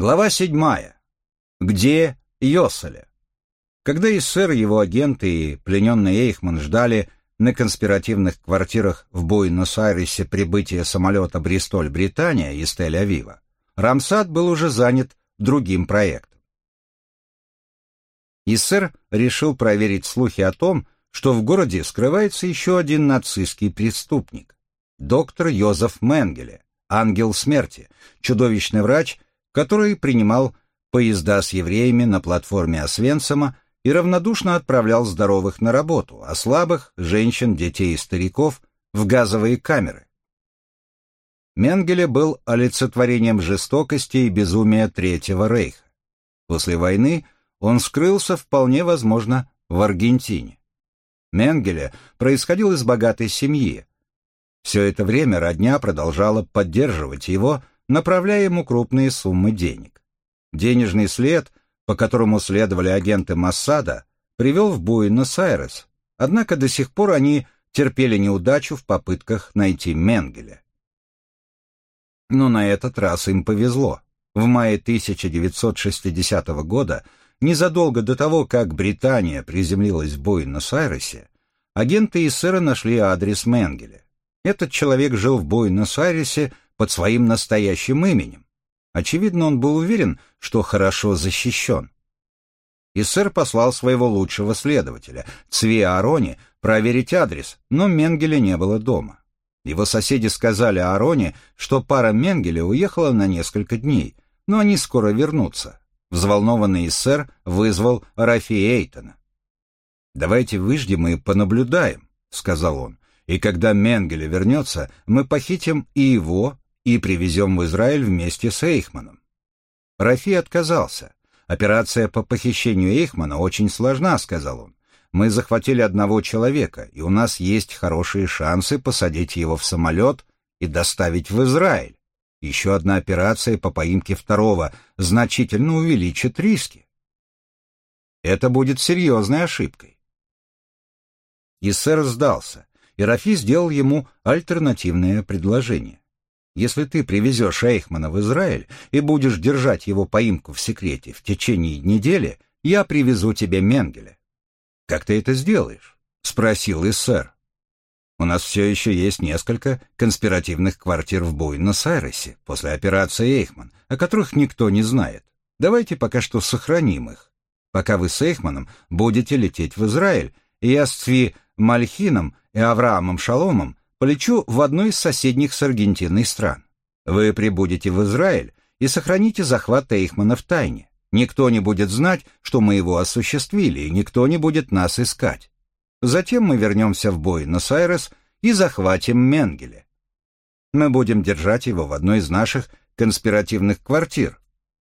Глава седьмая. Где Йоселе? Когда Иссер, его агенты и плененный Эйхман ждали на конспиративных квартирах в Буэнос-Айресе прибытия самолета Бристоль-Британия из Тель-Авива, Рамсад был уже занят другим проектом. Иссер решил проверить слухи о том, что в городе скрывается еще один нацистский преступник – доктор Йозеф Менгеле, ангел смерти, чудовищный врач – который принимал поезда с евреями на платформе Освенцима и равнодушно отправлял здоровых на работу, а слабых, женщин, детей и стариков в газовые камеры. Менгеле был олицетворением жестокости и безумия Третьего Рейха. После войны он скрылся, вполне возможно, в Аргентине. Менгеле происходил из богатой семьи. Все это время родня продолжала поддерживать его, направляя ему крупные суммы денег. Денежный след, по которому следовали агенты Моссада, привел в Буэнос-Айрес, однако до сих пор они терпели неудачу в попытках найти Менгеля. Но на этот раз им повезло. В мае 1960 года, незадолго до того, как Британия приземлилась в Буэнос-Айресе, агенты ИСР нашли адрес Менгеля. Этот человек жил в Буэнос-Айресе под своим настоящим именем. Очевидно, он был уверен, что хорошо защищен. И сэр послал своего лучшего следователя, Цви Арони, проверить адрес, но Менгеля не было дома. Его соседи сказали Ароне, что пара Менгеля уехала на несколько дней, но они скоро вернутся. Взволнованный сэр вызвал Рафи Эйтона. «Давайте выждем и понаблюдаем», — сказал он. «И когда Менгеля вернется, мы похитим и его, и привезем в Израиль вместе с Эйхманом. Рафи отказался. Операция по похищению Эйхмана очень сложна, сказал он. Мы захватили одного человека, и у нас есть хорошие шансы посадить его в самолет и доставить в Израиль. Еще одна операция по поимке второго значительно увеличит риски. Это будет серьезной ошибкой. Иссер сдался, и Рафи сделал ему альтернативное предложение. Если ты привезешь Эйхмана в Израиль и будешь держать его поимку в секрете в течение недели, я привезу тебе Менгеля. Как ты это сделаешь? Спросил Иссер. У нас все еще есть несколько конспиративных квартир в Буэнос-Айресе после операции Эйхман, о которых никто не знает. Давайте пока что сохраним их. Пока вы с Эйхманом будете лететь в Израиль, и я с Цви Мальхином и Авраамом Шаломом полечу в одну из соседних с Аргентиной стран. Вы прибудете в Израиль и сохраните захват Эйхмана в тайне. Никто не будет знать, что мы его осуществили, и никто не будет нас искать. Затем мы вернемся в Буэнос-Айрес и захватим Менгеле. Мы будем держать его в одной из наших конспиративных квартир,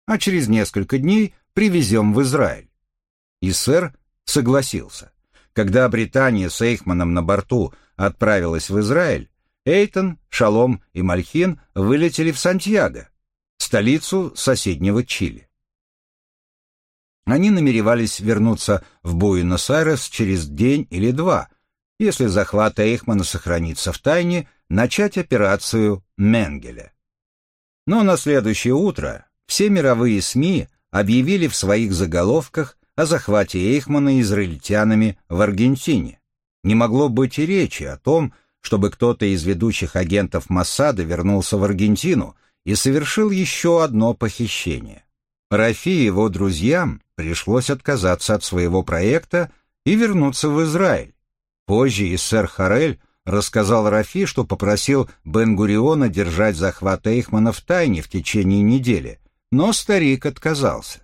а через несколько дней привезем в Израиль. И сэр согласился. Когда Британия с Эйхманом на борту отправилась в Израиль, Эйтон, Шалом и Мальхин вылетели в Сантьяго, столицу соседнего Чили. Они намеревались вернуться в Буэнос-Айрес через день или два, если захват Эйхмана сохранится в тайне, начать операцию Менгеля. Но на следующее утро все мировые СМИ объявили в своих заголовках о захвате Эйхмана израильтянами в Аргентине не могло быть и речи о том, чтобы кто-то из ведущих агентов Моссада вернулся в Аргентину и совершил еще одно похищение. Рафи и его друзьям пришлось отказаться от своего проекта и вернуться в Израиль. Позже и сэр Харель рассказал Рафи, что попросил Бен-Гуриона держать захват Эйхмана в тайне в течение недели, но старик отказался.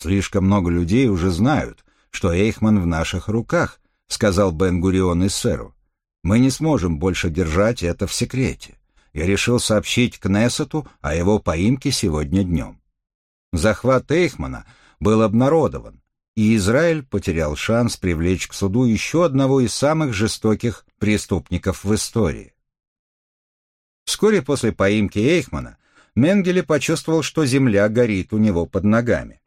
Слишком много людей уже знают, что Эйхман в наших руках, — сказал Бен-Гурион Иссеру. «Мы не сможем больше держать это в секрете. Я решил сообщить Кнессету о его поимке сегодня днем». Захват Эйхмана был обнародован, и Израиль потерял шанс привлечь к суду еще одного из самых жестоких преступников в истории. Вскоре после поимки Эйхмана Менгеле почувствовал, что земля горит у него под ногами.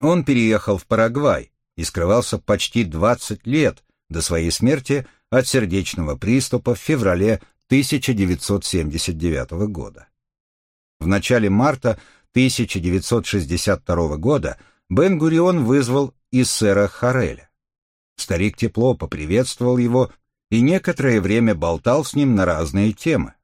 Он переехал в Парагвай, и скрывался почти 20 лет до своей смерти от сердечного приступа в феврале 1979 года. В начале марта 1962 года Бен-Гурион вызвал Иссера Хареля. Старик тепло поприветствовал его и некоторое время болтал с ним на разные темы.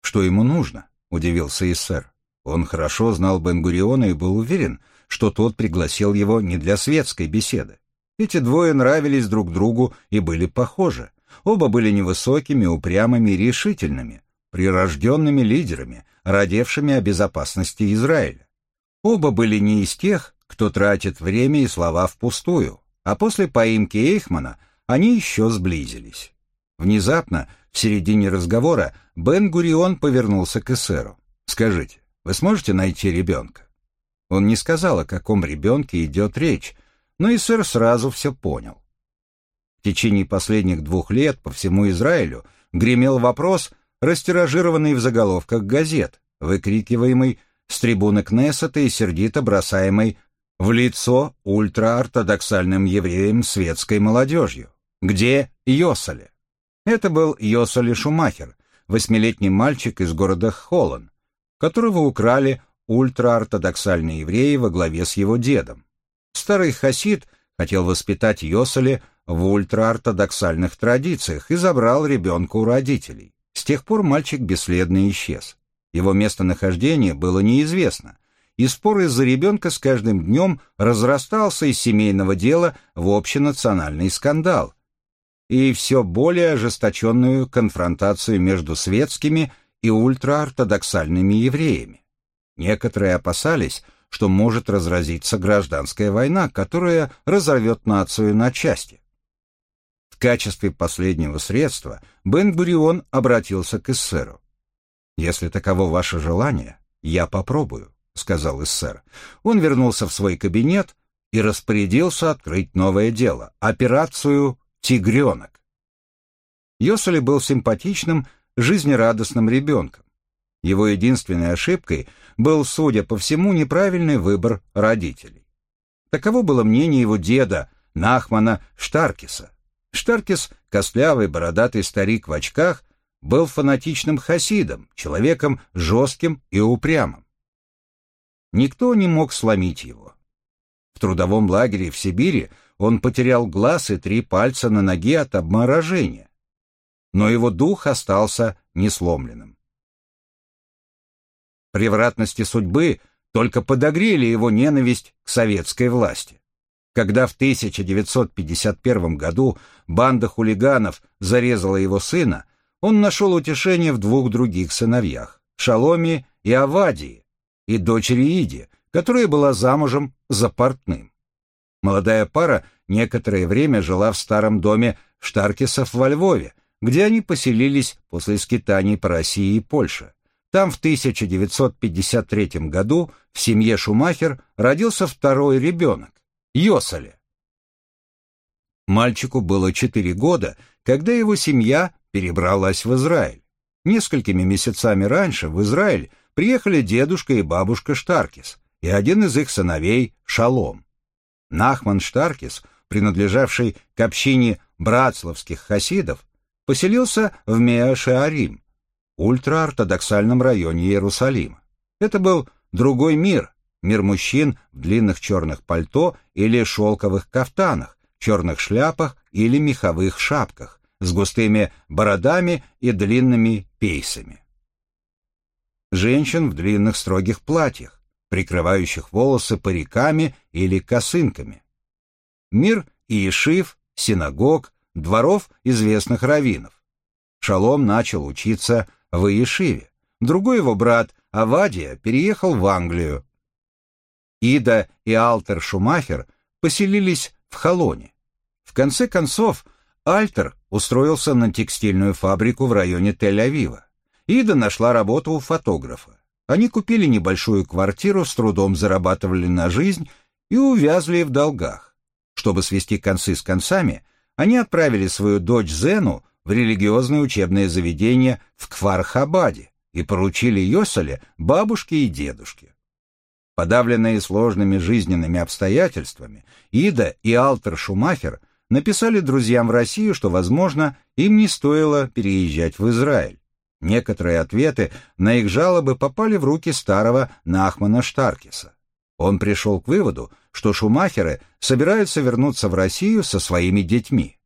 «Что ему нужно?» — удивился Иссер. Он хорошо знал Бен-Гуриона и был уверен, что тот пригласил его не для светской беседы. Эти двое нравились друг другу и были похожи. Оба были невысокими, упрямыми и решительными, прирожденными лидерами, родевшими о безопасности Израиля. Оба были не из тех, кто тратит время и слова впустую, а после поимки Эйхмана они еще сблизились. Внезапно, в середине разговора, Бен-Гурион повернулся к эсеру. «Скажите, вы сможете найти ребенка?» Он не сказал, о каком ребенке идет речь, но эсер сразу все понял. В течение последних двух лет по всему Израилю гремел вопрос, растиражированный в заголовках газет, выкрикиваемый с трибуны Кнессета и сердито бросаемый в лицо ультраортодоксальным евреям светской молодежью. Где Йосале? Это был Йосале Шумахер, восьмилетний мальчик из города Холлан, которого украли ультраортодоксальные евреи во главе с его дедом. Старый хасид хотел воспитать Йосале в ультраортодоксальных традициях и забрал ребенка у родителей. С тех пор мальчик бесследно исчез. Его местонахождение было неизвестно, и спор из-за ребенка с каждым днем разрастался из семейного дела в общенациональный скандал и все более ожесточенную конфронтацию между светскими и ультраортодоксальными евреями. Некоторые опасались, что может разразиться гражданская война, которая разорвет нацию на части. В качестве последнего средства Бен-Гурион обратился к эсеру. «Если таково ваше желание, я попробую», — сказал эсер. Он вернулся в свой кабинет и распорядился открыть новое дело — операцию «Тигренок». Йосали был симпатичным, жизнерадостным ребенком. Его единственной ошибкой был, судя по всему, неправильный выбор родителей. Таково было мнение его деда, Нахмана Штаркиса. Штаркис, костлявый бородатый старик в очках, был фанатичным хасидом, человеком жестким и упрямым. Никто не мог сломить его. В трудовом лагере в Сибири он потерял глаз и три пальца на ноге от обморожения. Но его дух остался несломленным. Превратности судьбы только подогрели его ненависть к советской власти. Когда в 1951 году банда хулиганов зарезала его сына, он нашел утешение в двух других сыновьях – Шаломе и Авадии, и дочери Иди, которая была замужем за портным. Молодая пара некоторое время жила в старом доме Штаркисов во Львове, где они поселились после скитаний по России и Польше. Там в 1953 году в семье Шумахер родился второй ребенок – Йосале. Мальчику было 4 года, когда его семья перебралась в Израиль. Несколькими месяцами раньше в Израиль приехали дедушка и бабушка Штаркис и один из их сыновей – Шалом. Нахман Штаркис, принадлежавший к общине братславских хасидов, поселился в Меашеарим, ультраортодоксальном районе Иерусалима. Это был другой мир, мир мужчин в длинных черных пальто или шелковых кафтанах, черных шляпах или меховых шапках, с густыми бородами и длинными пейсами. Женщин в длинных строгих платьях, прикрывающих волосы париками или косынками. Мир иешив, синагог, дворов известных раввинов. Шалом начал учиться в Иешиве. Другой его брат, Авадия, переехал в Англию. Ида и Алтер Шумахер поселились в Холоне. В конце концов, Альтер устроился на текстильную фабрику в районе Тель-Авива. Ида нашла работу у фотографа. Они купили небольшую квартиру, с трудом зарабатывали на жизнь и увязли в долгах. Чтобы свести концы с концами, они отправили свою дочь Зену в религиозное учебное заведение в Кфар-Хабаде и поручили Йосале бабушке и дедушке. Подавленные сложными жизненными обстоятельствами, Ида и Алтер Шумахер написали друзьям в Россию, что, возможно, им не стоило переезжать в Израиль. Некоторые ответы на их жалобы попали в руки старого Нахмана Штаркиса. Он пришел к выводу, что шумахеры собираются вернуться в Россию со своими детьми.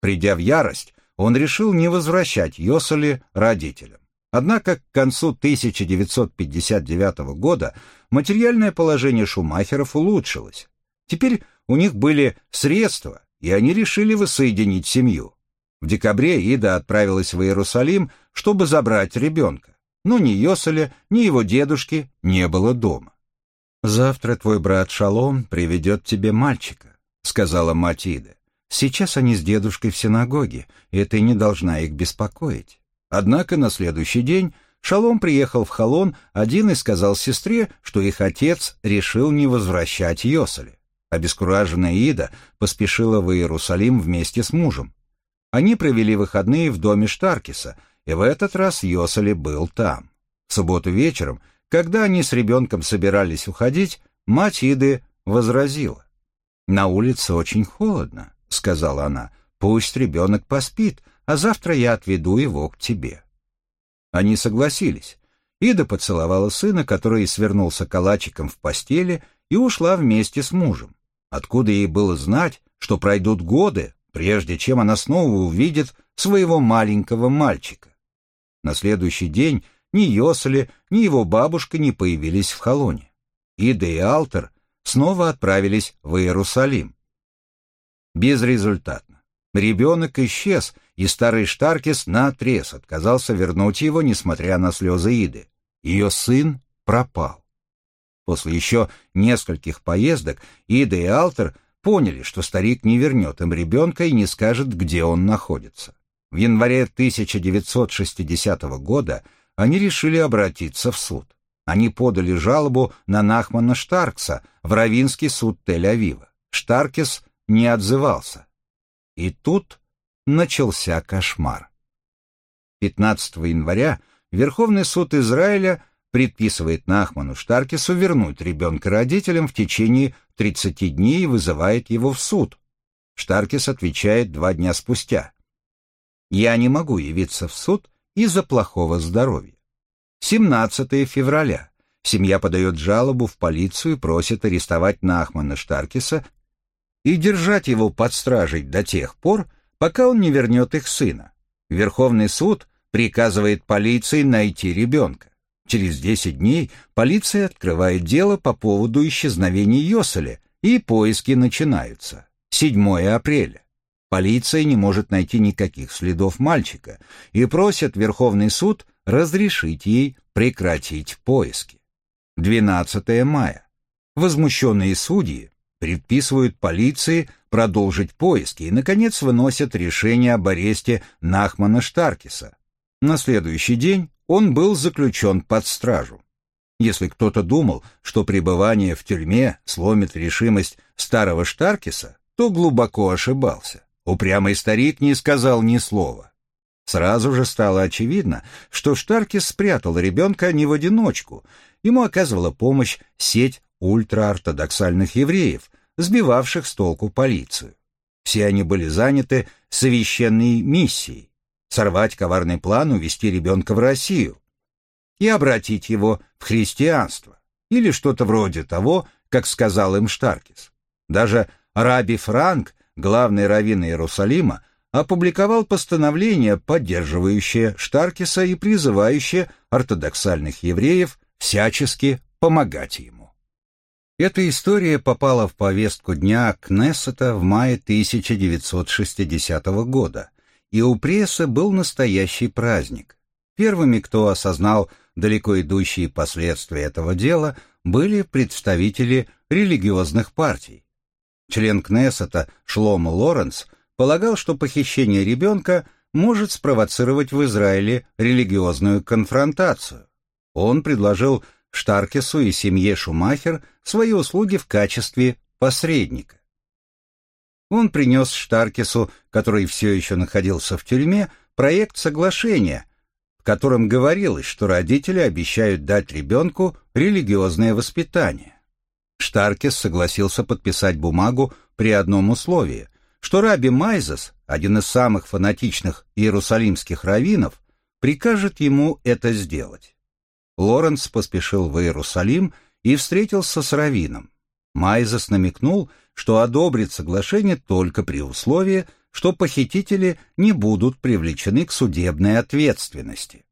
Придя в ярость, он решил не возвращать Йосали родителям. Однако к концу 1959 года материальное положение шумахеров улучшилось. Теперь у них были средства, и они решили воссоединить семью. В декабре Ида отправилась в Иерусалим, чтобы забрать ребенка, но ни Йоселя, ни его дедушки не было дома. «Завтра твой брат Шалом приведет тебе мальчика», — сказала мать Иды. «Сейчас они с дедушкой в синагоге, и ты не должна их беспокоить». Однако на следующий день Шалом приехал в Халон один и сказал сестре, что их отец решил не возвращать Йоселя. Обескураженная Ида поспешила в Иерусалим вместе с мужем. Они провели выходные в доме Штаркиса, и в этот раз Йосали был там. В субботу вечером, когда они с ребенком собирались уходить, мать Иды возразила. «На улице очень холодно», — сказала она. «Пусть ребенок поспит, а завтра я отведу его к тебе». Они согласились. Ида поцеловала сына, который свернулся калачиком в постели, и ушла вместе с мужем. Откуда ей было знать, что пройдут годы, прежде чем она снова увидит своего маленького мальчика? На следующий день ни Йосли, ни его бабушка не появились в Холоне. Ида и Алтер снова отправились в Иерусалим. Безрезультатно. Ребенок исчез, и старый Штаркис наотрез отказался вернуть его, несмотря на слезы Иды. Ее сын пропал. После еще нескольких поездок Ида и Алтер поняли, что старик не вернет им ребенка и не скажет, где он находится. В январе 1960 года они решили обратиться в суд. Они подали жалобу на Нахмана Штаркса в Равинский суд Тель-Авива. Штаркис не отзывался. И тут начался кошмар. 15 января Верховный суд Израиля предписывает Нахману Штаркису вернуть ребенка родителям в течение 30 дней и вызывает его в суд. Штаркис отвечает два дня спустя. «Я не могу явиться в суд из-за плохого здоровья». 17 февраля. Семья подает жалобу в полицию и просит арестовать Нахмана Штаркиса и держать его под стражей до тех пор, пока он не вернет их сына. Верховный суд приказывает полиции найти ребенка. Через 10 дней полиция открывает дело по поводу исчезновения Йоселя, и поиски начинаются. 7 апреля. Полиция не может найти никаких следов мальчика и просит Верховный суд разрешить ей прекратить поиски. 12 мая. Возмущенные судьи предписывают полиции продолжить поиски и, наконец, выносят решение об аресте Нахмана Штаркиса. На следующий день он был заключен под стражу. Если кто-то думал, что пребывание в тюрьме сломит решимость старого Штаркиса, то глубоко ошибался. Упрямый старик не сказал ни слова. Сразу же стало очевидно, что Штаркис спрятал ребенка не в одиночку. Ему оказывала помощь сеть ультраортодоксальных евреев, сбивавших с толку полицию. Все они были заняты священной миссией сорвать коварный план увести ребенка в Россию и обратить его в христианство, или что-то вроде того, как сказал им Штаркис. Даже Раби Франк, главный раввин Иерусалима, опубликовал постановление, поддерживающее Штаркиса и призывающее ортодоксальных евреев всячески помогать ему. Эта история попала в повестку дня Кнессета в мае 1960 года, и у прессы был настоящий праздник. Первыми, кто осознал далеко идущие последствия этого дела, были представители религиозных партий. Член Кнессета Шломо Лоренс полагал, что похищение ребенка может спровоцировать в Израиле религиозную конфронтацию. Он предложил Штаркесу и семье Шумахер свои услуги в качестве посредника. Он принес Штаркису, который все еще находился в тюрьме, проект соглашения, в котором говорилось, что родители обещают дать ребенку религиозное воспитание. Штаркис согласился подписать бумагу при одном условии, что Раби Майзес, один из самых фанатичных иерусалимских раввинов, прикажет ему это сделать. Лоренс поспешил в Иерусалим и встретился с Равином. Майзес намекнул, что одобрит соглашение только при условии, что похитители не будут привлечены к судебной ответственности.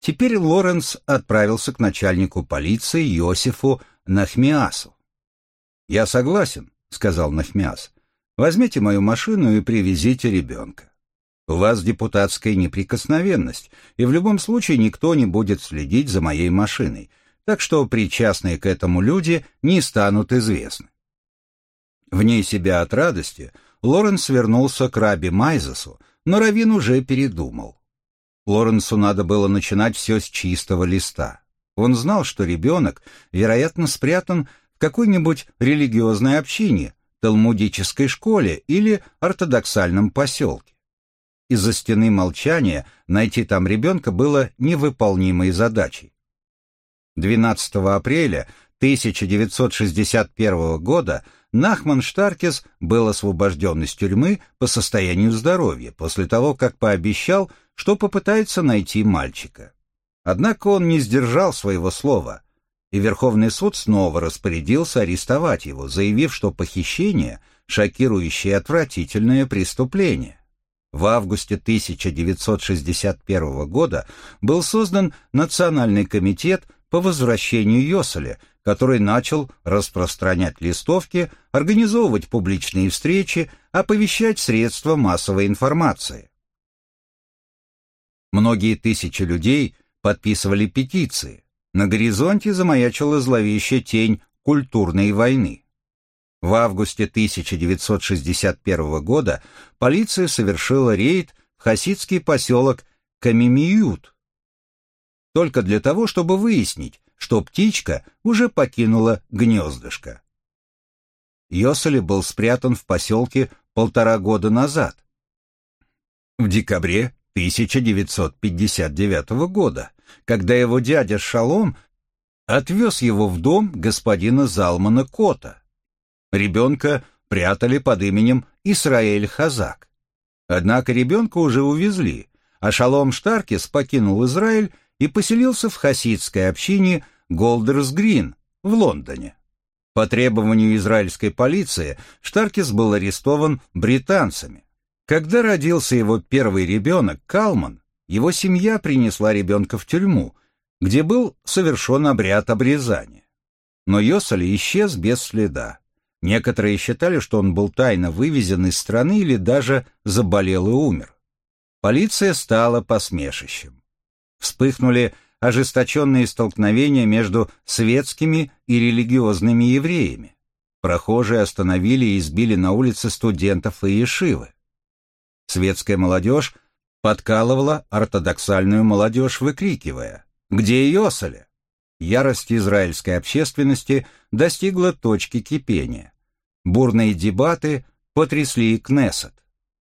Теперь Лоренс отправился к начальнику полиции Йосифу Нахмиасу. «Я согласен», — сказал Нахмиас. «Возьмите мою машину и привезите ребенка. У вас депутатская неприкосновенность, и в любом случае никто не будет следить за моей машиной, так что причастные к этому люди не станут известны». Вне себя от радости Лоренс вернулся к Раби Майзесу, но Равин уже передумал. Лоренсу надо было начинать все с чистого листа. Он знал, что ребенок, вероятно, спрятан в какой-нибудь религиозной общине, талмудической школе или ортодоксальном поселке. Из-за стены молчания найти там ребенка было невыполнимой задачей. 12 апреля 1961 года Нахман Штаркес был освобожден из тюрьмы по состоянию здоровья после того, как пообещал, что попытается найти мальчика. Однако он не сдержал своего слова, и Верховный суд снова распорядился арестовать его, заявив, что похищение — шокирующее и отвратительное преступление. В августе 1961 года был создан Национальный комитет по возвращению Йоселя, который начал распространять листовки, организовывать публичные встречи, оповещать средства массовой информации. Многие тысячи людей подписывали петиции. На горизонте замаячила зловещая тень культурной войны. В августе 1961 года полиция совершила рейд в хасидский поселок Камимиют, только для того, чтобы выяснить, что птичка уже покинула гнездышко. Йосель был спрятан в поселке полтора года назад. В декабре 1959 года, когда его дядя Шалом отвез его в дом господина Залмана Кота. Ребенка прятали под именем Исраэль Хазак. Однако ребенка уже увезли, а Шалом Штаркис покинул Израиль и поселился в хасидской общине Голдерс Грин в Лондоне. По требованию израильской полиции Штаркис был арестован британцами. Когда родился его первый ребенок, Калман, его семья принесла ребенка в тюрьму, где был совершен обряд обрезания. Но Йосали исчез без следа. Некоторые считали, что он был тайно вывезен из страны или даже заболел и умер. Полиция стала посмешищем. Вспыхнули ожесточенные столкновения между светскими и религиозными евреями. Прохожие остановили и избили на улице студентов и ешивы. Светская молодежь подкалывала ортодоксальную молодежь, выкрикивая «Где Йосаля?». Ярость израильской общественности достигла точки кипения. Бурные дебаты потрясли Кнессет.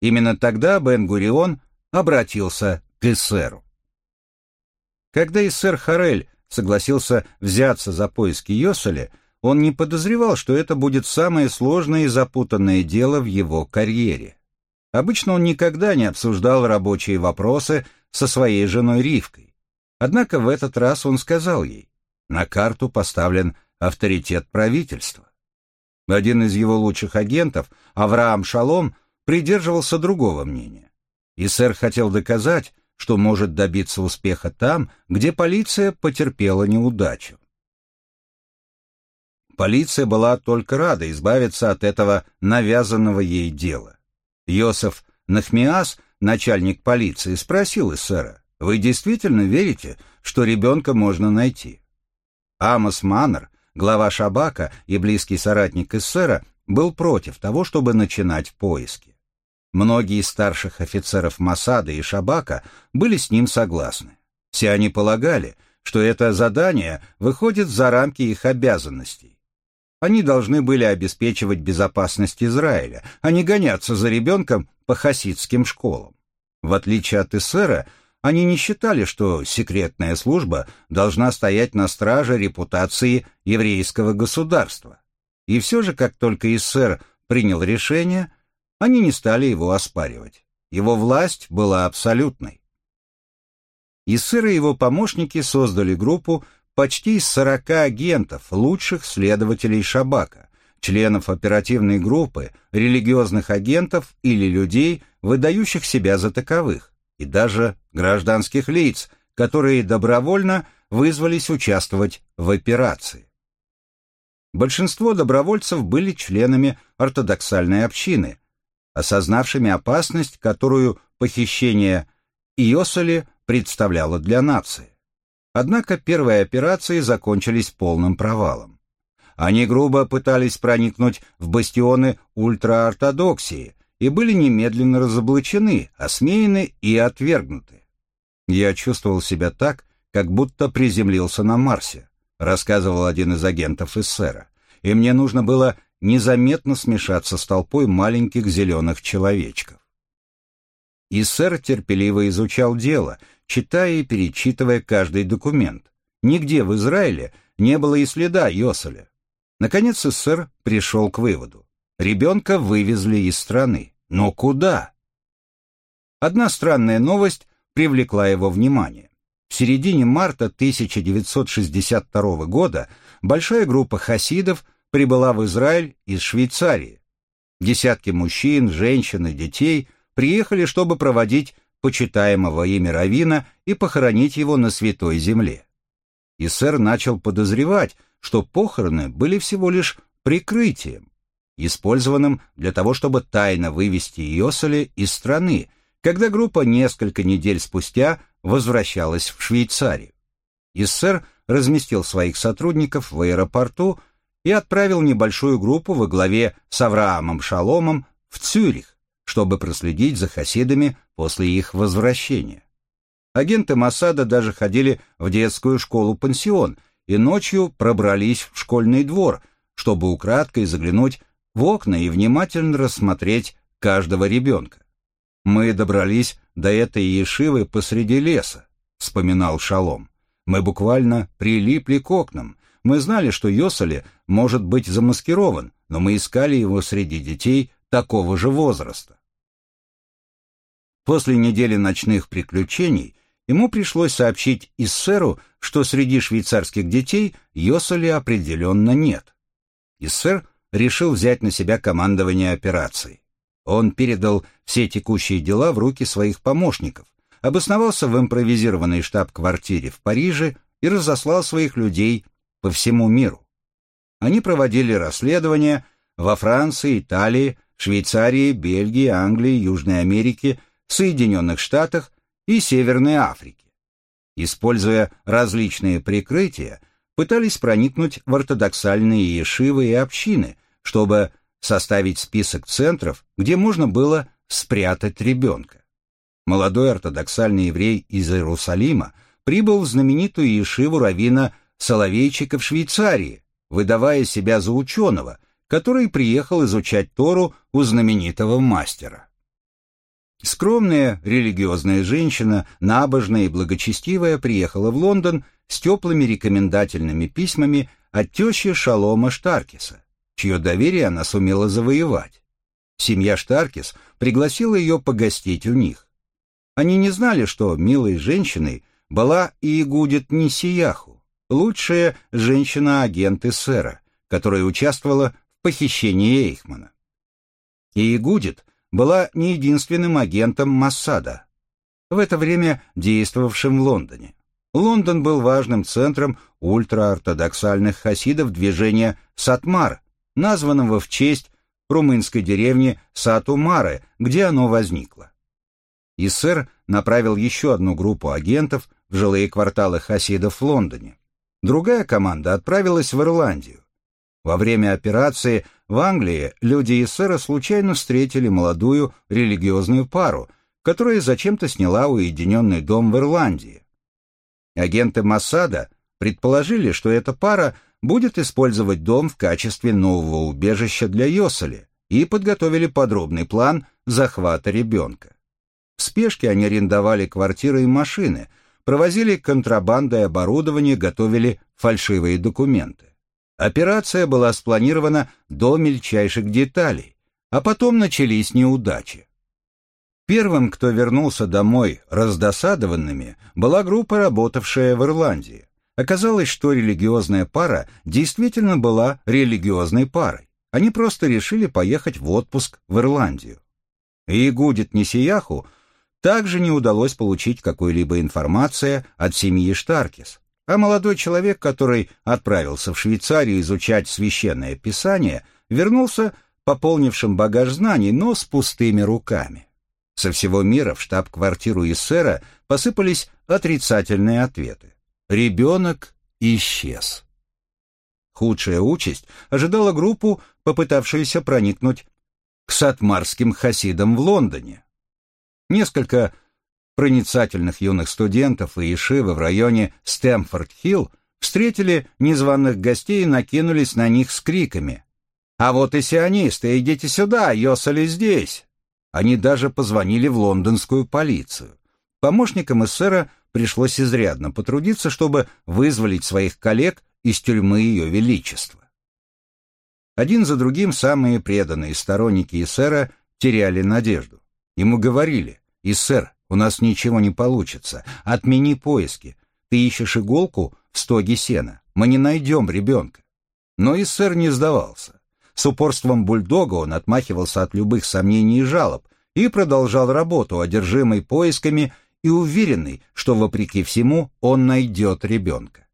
Именно тогда Бен-Гурион обратился к эсеру. Когда Иссер Харель согласился взяться за поиски Йоселя, он не подозревал, что это будет самое сложное и запутанное дело в его карьере. Обычно он никогда не обсуждал рабочие вопросы со своей женой Ривкой. Однако в этот раз он сказал ей, на карту поставлен авторитет правительства. Один из его лучших агентов, Авраам Шалом, придерживался другого мнения. И сэр хотел доказать, что может добиться успеха там, где полиция потерпела неудачу. Полиция была только рада избавиться от этого навязанного ей дела. Йосеф Нахмиас, начальник полиции, спросил эсера, «Вы действительно верите, что ребенка можно найти?» Амос Маннер, глава Шабака и близкий соратник эсера, был против того, чтобы начинать поиски. Многие из старших офицеров Масада и Шабака были с ним согласны. Все они полагали, что это задание выходит за рамки их обязанностей. Они должны были обеспечивать безопасность Израиля, а не гоняться за ребенком по хасидским школам. В отличие от эсера, они не считали, что секретная служба должна стоять на страже репутации еврейского государства. И все же, как только эсер принял решение – они не стали его оспаривать. Его власть была абсолютной. Иссыр и его помощники создали группу почти из 40 агентов, лучших следователей Шабака, членов оперативной группы, религиозных агентов или людей, выдающих себя за таковых, и даже гражданских лиц, которые добровольно вызвались участвовать в операции. Большинство добровольцев были членами ортодоксальной общины, осознавшими опасность, которую похищение Иосоли представляло для нации. Однако первые операции закончились полным провалом. Они грубо пытались проникнуть в бастионы ультраортодоксии и были немедленно разоблачены, осмеяны и отвергнуты. Я чувствовал себя так, как будто приземлился на Марсе, рассказывал один из агентов эсера, и мне нужно было незаметно смешаться с толпой маленьких зеленых человечков. И сэр терпеливо изучал дело, читая и перечитывая каждый документ. Нигде в Израиле не было и следа Йоселя. Наконец сэр пришел к выводу. Ребенка вывезли из страны. Но куда? Одна странная новость привлекла его внимание. В середине марта 1962 года большая группа хасидов прибыла в Израиль из Швейцарии. Десятки мужчин, женщин и детей приехали, чтобы проводить почитаемого имя Равина и похоронить его на Святой Земле. И сэр начал подозревать, что похороны были всего лишь прикрытием, использованным для того, чтобы тайно вывести Йосали из страны, когда группа несколько недель спустя возвращалась в Швейцарию. Иссер разместил своих сотрудников в аэропорту и отправил небольшую группу во главе с Авраамом Шаломом в Цюрих, чтобы проследить за хасидами после их возвращения. Агенты Масада даже ходили в детскую школу-пансион и ночью пробрались в школьный двор, чтобы украдкой заглянуть в окна и внимательно рассмотреть каждого ребенка. Мы добрались до этой ешивы посреди леса, вспоминал Шалом. Мы буквально прилипли к окнам. Мы знали, что Йосали может быть замаскирован, но мы искали его среди детей такого же возраста. После недели ночных приключений ему пришлось сообщить Иссеру, что среди швейцарских детей Йосали определенно нет. Иссер решил взять на себя командование операцией. Он передал все текущие дела в руки своих помощников, обосновался в импровизированной штаб-квартире в Париже и разослал своих людей по всему миру. Они проводили расследования во Франции, Италии, Швейцарии, Бельгии, Англии, Южной Америке, Соединенных Штатах и Северной Африке. Используя различные прикрытия, пытались проникнуть в ортодоксальные ешивы и общины, чтобы составить список центров, где можно было спрятать ребенка. Молодой ортодоксальный еврей из Иерусалима прибыл в знаменитую Ешиву равина Соловейчика в Швейцарии, выдавая себя за ученого, который приехал изучать Тору у знаменитого мастера. Скромная религиозная женщина, набожная и благочестивая, приехала в Лондон с теплыми рекомендательными письмами от тещи Шалома Штаркиса, чье доверие она сумела завоевать. Семья Штаркис пригласила ее погостить у них. Они не знали, что милой женщиной была и Игудит Нисияху, лучшая женщина-агент сэра, которая участвовала в похищении Эйхмана. И Игудит была не единственным агентом Массада, в это время действовавшим в Лондоне. Лондон был важным центром ультраортодоксальных хасидов движения «Сатмар», названного в честь румынской деревни Сатумары, где оно возникло. Иссер направил еще одну группу агентов в жилые кварталы хасидов в Лондоне. Другая команда отправилась в Ирландию. Во время операции в Англии люди Иссера случайно встретили молодую религиозную пару, которая зачем-то сняла уединенный дом в Ирландии. Агенты Массада предположили, что эта пара будет использовать дом в качестве нового убежища для Йосали и подготовили подробный план захвата ребенка. В спешке они арендовали квартиры и машины, провозили контрабандой оборудование, готовили фальшивые документы. Операция была спланирована до мельчайших деталей, а потом начались неудачи. Первым, кто вернулся домой раздосадованными, была группа, работавшая в Ирландии. Оказалось, что религиозная пара действительно была религиозной парой. Они просто решили поехать в отпуск в Ирландию. И Гудит Несияху также не удалось получить какой-либо информации от семьи Штаркис, а молодой человек, который отправился в Швейцарию изучать священное писание, вернулся пополнившим багаж знаний, но с пустыми руками. Со всего мира в штаб-квартиру Иссера посыпались отрицательные ответы. Ребенок исчез. Худшая участь ожидала группу, попытавшуюся проникнуть к сатмарским хасидам в Лондоне. Несколько проницательных юных студентов и ишивы в районе Стэмфорд-Хилл встретили незваных гостей и накинулись на них с криками. «А вот и сионисты, идите сюда, Йосали здесь!» Они даже позвонили в лондонскую полицию. Помощникам эсера пришлось изрядно потрудиться, чтобы вызволить своих коллег из тюрьмы Ее Величества. Один за другим самые преданные сторонники эсера теряли надежду. Ему говорили, «Эсер, у нас ничего не получится, отмени поиски, ты ищешь иголку в стоге сена, мы не найдем ребенка». Но эсер не сдавался. С упорством бульдога он отмахивался от любых сомнений и жалоб и продолжал работу, одержимый поисками и уверенный, что, вопреки всему, он найдет ребенка.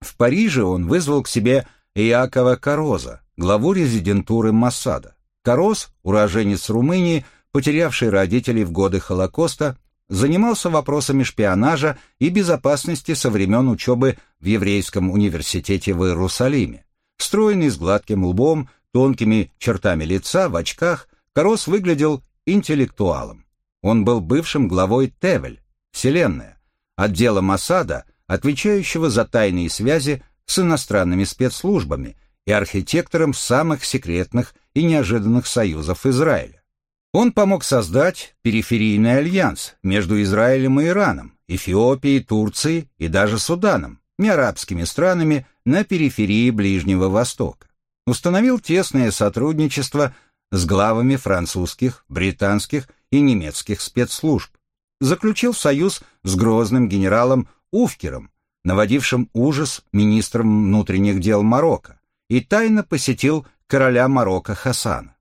В Париже он вызвал к себе Иакова Короза, главу резидентуры Массада. Короз, уроженец Румынии, потерявший родителей в годы Холокоста, занимался вопросами шпионажа и безопасности со времен учебы в Еврейском университете в Иерусалиме. Стройный, с гладким лбом, тонкими чертами лица, в очках, Корос выглядел интеллектуалом. Он был бывшим главой Тевель, Вселенная, отдела Масада, отвечающего за тайные связи с иностранными спецслужбами и архитектором самых секретных и неожиданных союзов Израиля. Он помог создать периферийный альянс между Израилем и Ираном, Эфиопией, Турцией и даже Суданом, неарабскими странами на периферии Ближнего Востока. Установил тесное сотрудничество с главами французских, британских и немецких спецслужб. Заключил союз с грозным генералом Уфкером, наводившим ужас министром внутренних дел Марокко, и тайно посетил короля Марокко Хасана.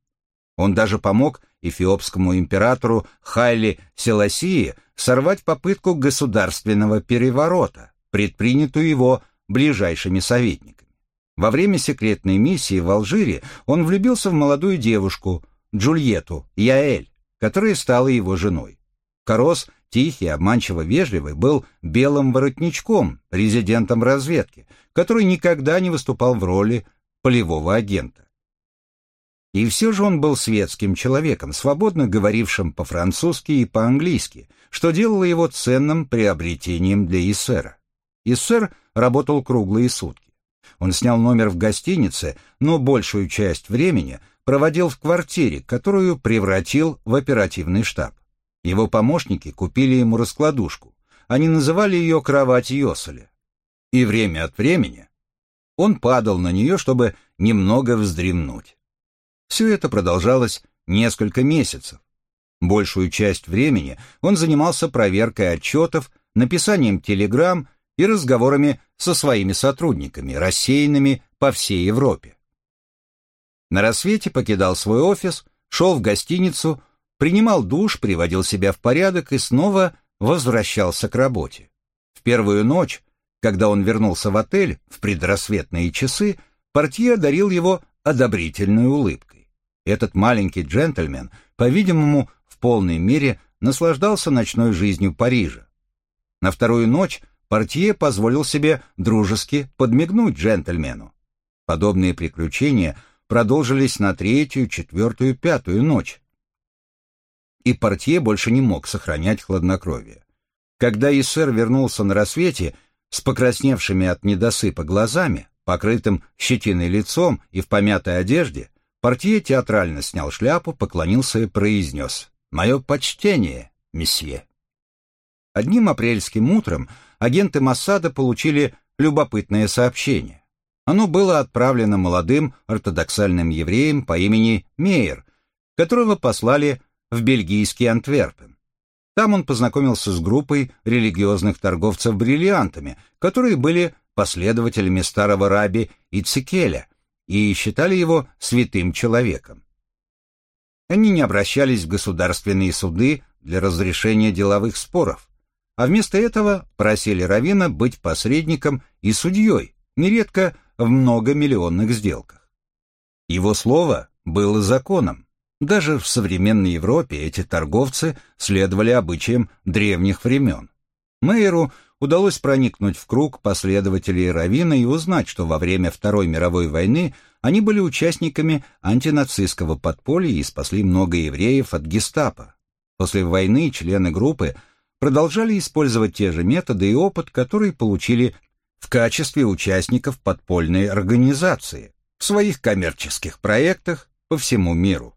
Он даже помог эфиопскому императору Хайли Селасии сорвать попытку государственного переворота, предпринятую его ближайшими советниками. Во время секретной миссии в Алжире он влюбился в молодую девушку, Джульетту, Яэль, которая стала его женой. Корос, тихий, обманчиво вежливый, был белым воротничком, резидентом разведки, который никогда не выступал в роли полевого агента. И все же он был светским человеком, свободно говорившим по-французски и по-английски, что делало его ценным приобретением для Иссера. Иссер работал круглые сутки. Он снял номер в гостинице, но большую часть времени проводил в квартире, которую превратил в оперативный штаб. Его помощники купили ему раскладушку. Они называли ее кровать Йоселя. И время от времени он падал на нее, чтобы немного вздремнуть. Все это продолжалось несколько месяцев. Большую часть времени он занимался проверкой отчетов, написанием телеграмм и разговорами со своими сотрудниками, рассеянными по всей Европе. На рассвете покидал свой офис, шел в гостиницу, принимал душ, приводил себя в порядок и снова возвращался к работе. В первую ночь, когда он вернулся в отель в предрассветные часы, портье одарил его одобрительной улыбкой. Этот маленький джентльмен, по-видимому, в полной мере наслаждался ночной жизнью Парижа. На вторую ночь портье позволил себе дружески подмигнуть джентльмену. Подобные приключения продолжились на третью, четвертую, пятую ночь. И портье больше не мог сохранять хладнокровие. Когда Иссер вернулся на рассвете с покрасневшими от недосыпа глазами, покрытым щетиной лицом и в помятой одежде, портье театрально снял шляпу, поклонился и произнес «Мое почтение, месье». Одним апрельским утром агенты Моссада получили любопытное сообщение. Оно было отправлено молодым ортодоксальным евреем по имени Мейер, которого послали в бельгийский Антверпен. Там он познакомился с группой религиозных торговцев бриллиантами, которые были последователями старого раби Ицекеля и считали его святым человеком. Они не обращались в государственные суды для разрешения деловых споров, а вместо этого просили Равина быть посредником и судьей, нередко в многомиллионных сделках. Его слово было законом. Даже в современной Европе эти торговцы следовали обычаям древних времен. Мейеру удалось проникнуть в круг последователей Равина и узнать, что во время Второй мировой войны они были участниками антинацистского подполья и спасли много евреев от гестапо. После войны члены группы продолжали использовать те же методы и опыт, которые получили в качестве участников подпольной организации в своих коммерческих проектах по всему миру.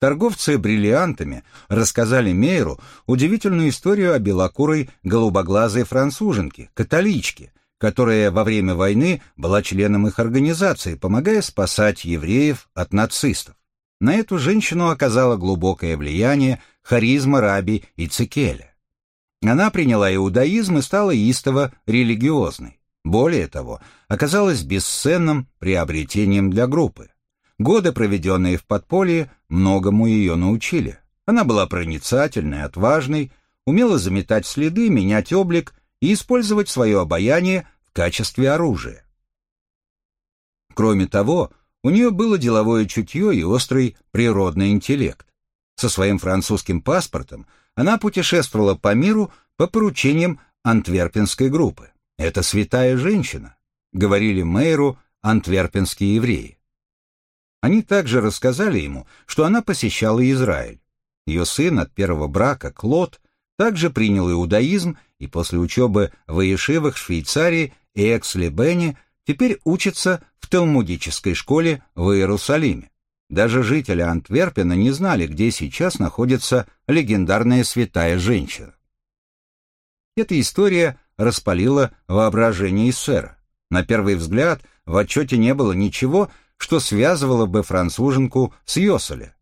Торговцы бриллиантами рассказали Мейеру удивительную историю о белокурой голубоглазой француженке, католичке, которая во время войны была членом их организации, помогая спасать евреев от нацистов. На эту женщину оказало глубокое влияние харизма раби Ицекеля. Она приняла иудаизм и стала истово религиозной. Более того, оказалась бесценным приобретением для группы. Годы, проведенные в подполье, многому ее научили. Она была проницательной, отважной, умела заметать следы, менять облик и использовать свое обаяние в качестве оружия. Кроме того, у нее было деловое чутье и острый природный интеллект. Со своим французским паспортом она путешествовала по миру по поручениям антверпенской группы. «Это святая женщина», — говорили мэру антверпенские евреи. Они также рассказали ему, что она посещала Израиль. Ее сын от первого брака, Клод, также принял иудаизм и после учебы в Иешивах Швейцарии и Экс-Лебене теперь учится в талмудической школе в Иерусалиме. Даже жители Антверпена не знали, где сейчас находится легендарная святая женщина. Эта история распалила воображение Иссера. На первый взгляд в отчете не было ничего, что связывало бы француженку с Йоселе.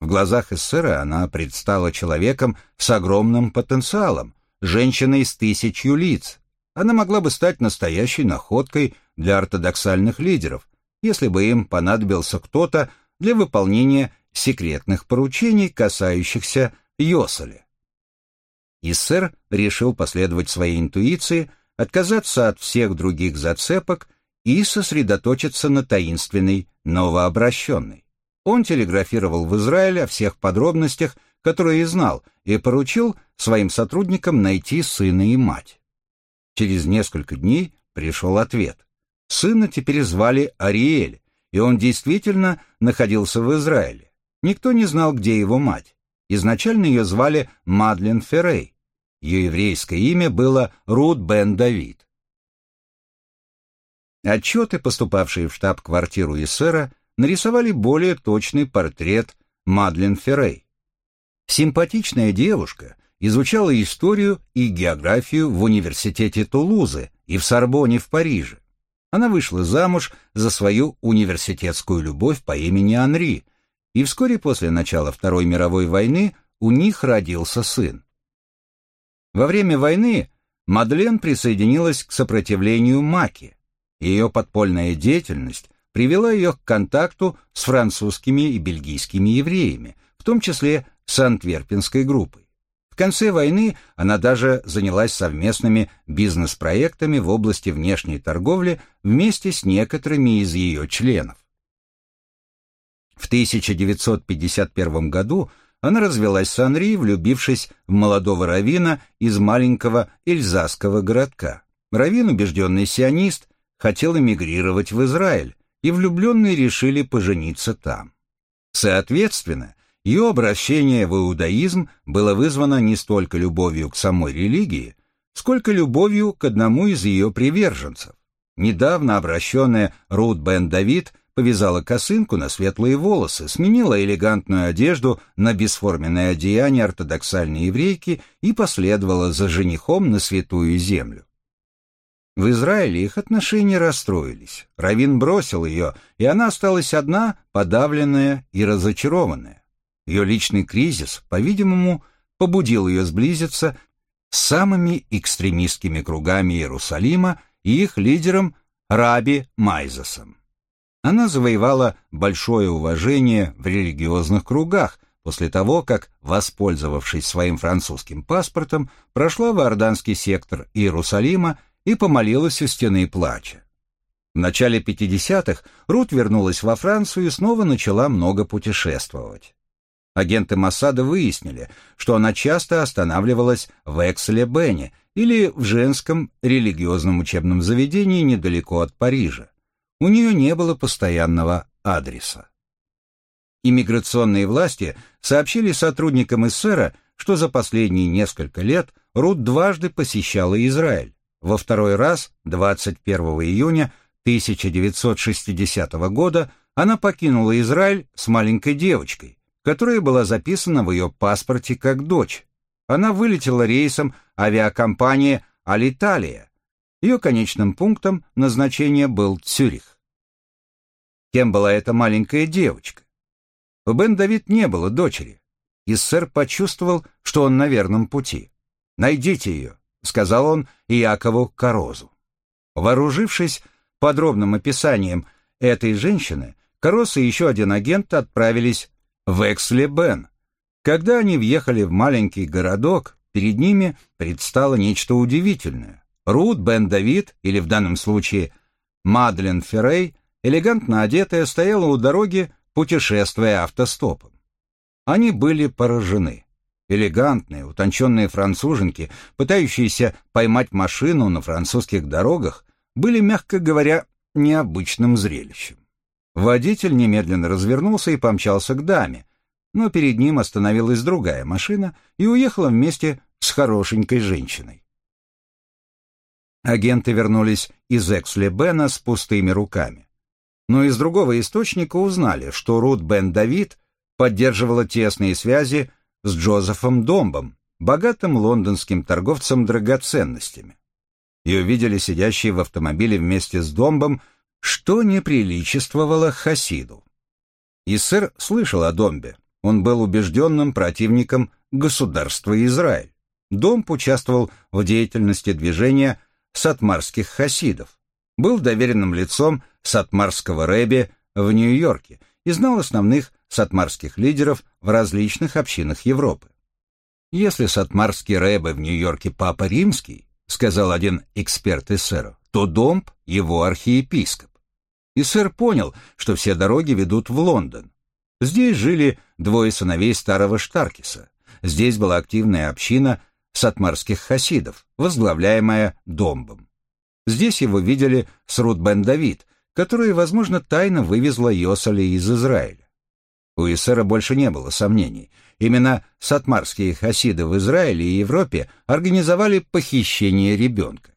В глазах эсера она предстала человеком с огромным потенциалом, женщиной с тысячью лиц. Она могла бы стать настоящей находкой для ортодоксальных лидеров, если бы им понадобился кто-то для выполнения секретных поручений, касающихся Йоселя. Иссер решил последовать своей интуиции, отказаться от всех других зацепок и сосредоточиться на таинственной новообращенной. Он телеграфировал в Израиль о всех подробностях, которые знал, и поручил своим сотрудникам найти сына и мать. Через несколько дней пришел ответ. Сына теперь звали Ариэль, и он действительно находился в Израиле. Никто не знал, где его мать. Изначально ее звали Мадлен Феррей. Ее еврейское имя было Рут Бен Давид. Отчеты, поступавшие в штаб-квартиру Иссера, нарисовали более точный портрет Мадлен Феррей. Симпатичная девушка изучала историю и географию в университете Тулузы и в Сорбоне в Париже. Она вышла замуж за свою университетскую любовь по имени Анри, и вскоре после начала Второй мировой войны у них родился сын. Во время войны Мадлен присоединилась к сопротивлению Маки, ее подпольная деятельность привела ее к контакту с французскими и бельгийскими евреями, в том числе с антверпенской группой. Конце войны она даже занялась совместными бизнес-проектами в области внешней торговли вместе с некоторыми из ее членов. В 1951 году она развелась с Анри, влюбившись в молодого равина из маленького эльзасского городка. Равин, убежденный сионист, хотел эмигрировать в Израиль, и влюбленные решили пожениться там. Соответственно, ее обращение в иудаизм было вызвано не столько любовью к самой религии, сколько любовью к одному из ее приверженцев. Недавно обращенная Рут Бен Давид повязала косынку на светлые волосы, сменила элегантную одежду на бесформенное одеяние ортодоксальной еврейки и последовала за женихом на святую землю. В Израиле их отношения расстроились. Равин бросил ее, и она осталась одна, подавленная и разочарованная. Ее личный кризис, по-видимому, побудил ее сблизиться с самыми экстремистскими кругами Иерусалима и их лидером Раби Майзесом. Она завоевала большое уважение в религиозных кругах после того, как, воспользовавшись своим французским паспортом, прошла в Иорданский сектор Иерусалима и помолилась у стены плача. В начале 50-х Рут вернулась во Францию и снова начала много путешествовать. Агенты Моссада выяснили, что она часто останавливалась в Экселе-Бене или в женском религиозном учебном заведении недалеко от Парижа. У нее не было постоянного адреса. Иммиграционные власти сообщили сотрудникам СССР, что за последние несколько лет Рут дважды посещала Израиль. Во второй раз, 21 июня 1960 года, она покинула Израиль с маленькой девочкой, которая была записана в ее паспорте как дочь. Она вылетела рейсом авиакомпании «Алиталия». Ее конечным пунктом назначения был Цюрих. Кем была эта маленькая девочка? У Бен Давид не было дочери, и сэр почувствовал, что он на верном пути. «Найдите ее», — сказал он Иакову Корозу. Вооружившись подробным описанием этой женщины, Корос и еще один агент отправились в Эксле-Бен. Когда они въехали в маленький городок, перед ними предстало нечто удивительное. Рут Бен Давид, или в данном случае Мадлен Феррей, элегантно одетая, стояла у дороги, путешествуя автостопом. Они были поражены. Элегантные, утонченные француженки, пытающиеся поймать машину на французских дорогах, были, мягко говоря, необычным зрелищем. Водитель немедленно развернулся и помчался к даме, но перед ним остановилась другая машина и уехала вместе с хорошенькой женщиной. Агенты вернулись из Эксли-Бена с пустыми руками. Но из другого источника узнали, что Рут Бен Давид поддерживала тесные связи с Джозефом Домбом, богатым лондонским торговцем драгоценностями. Ее видели сидящей в автомобиле вместе с Домбом что не приличествовало Хасиду. И сэр слышал о Домбе. Он был убежденным противником государства Израиль. Домб участвовал в деятельности движения сатмарских хасидов, был доверенным лицом сатмарского рэби в Нью-Йорке и знал основных сатмарских лидеров в различных общинах Европы. Если сатмарский рэбе в Нью-Йорке папа римский, сказал один эксперт сэра, то Домб — его архиепископ. И сэр понял, что все дороги ведут в Лондон. Здесь жили двое сыновей старого Штаркиса. Здесь была активная община сатмарских хасидов, возглавляемая Домбом. Здесь его видели с Рут Бен Давид, которая, возможно, тайно вывезла Йосали из Израиля. У Исера больше не было сомнений. Именно сатмарские хасиды в Израиле и Европе организовали похищение ребенка.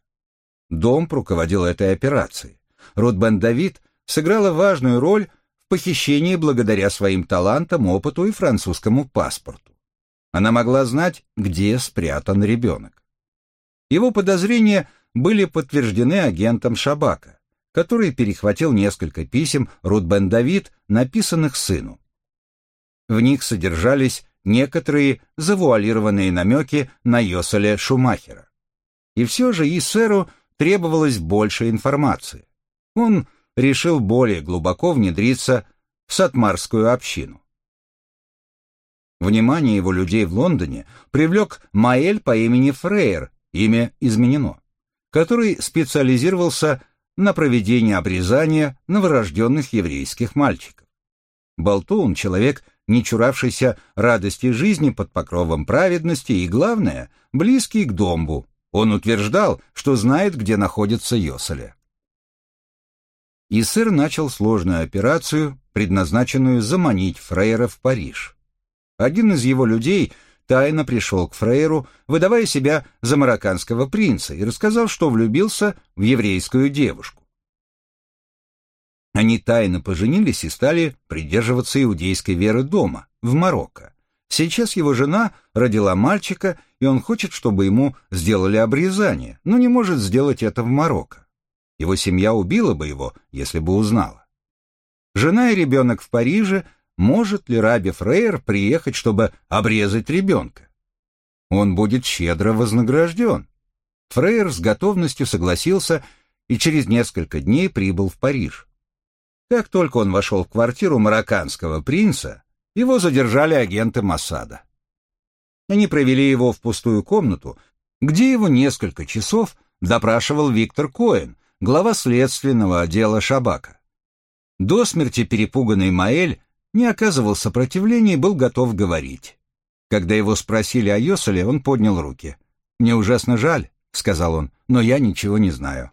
Дом руководил этой операцией. Рут Бен Давид сыграла важную роль в похищении благодаря своим талантам, опыту и французскому паспорту. Она могла знать, где спрятан ребенок. Его подозрения были подтверждены агентом Шабака, который перехватил несколько писем Рут Бен Давид, написанных сыну. В них содержались некоторые завуалированные намеки на Йоселя Шумахера. И все же Исеру требовалось больше информации. Он решил более глубоко внедриться в сатмарскую общину. Внимание его людей в Лондоне привлек Маэль по имени Фрейер, имя изменено, который специализировался на проведении обрезания новорожденных еврейских мальчиков. Болтун — человек, не чуравшийся радости жизни под покровом праведности и, главное, близкий к домбу. Он утверждал, что знает, где находится и сэр начал сложную операцию, предназначенную заманить Фрейра в Париж. Один из его людей тайно пришел к Фрейру, выдавая себя за марокканского принца, и рассказал, что влюбился в еврейскую девушку. Они тайно поженились и стали придерживаться иудейской веры дома, в Марокко. Сейчас его жена родила мальчика, и он хочет, чтобы ему сделали обрезание, но не может сделать это в Марокко. Его семья убила бы его, если бы узнала. Жена и ребенок в Париже, может ли Раби Фрейер приехать, чтобы обрезать ребенка. Он будет щедро вознагражден. Фрейер с готовностью согласился и через несколько дней прибыл в Париж. Как только он вошел в квартиру марокканского принца, его задержали агенты Массада. Они провели его в пустую комнату, где его несколько часов допрашивал Виктор Коэн, глава следственного отдела Шабака. До смерти перепуганный Маэль не оказывал сопротивления и был готов говорить. Когда его спросили о Йоселе, он поднял руки. «Мне ужасно жаль», — сказал он, — «но я ничего не знаю».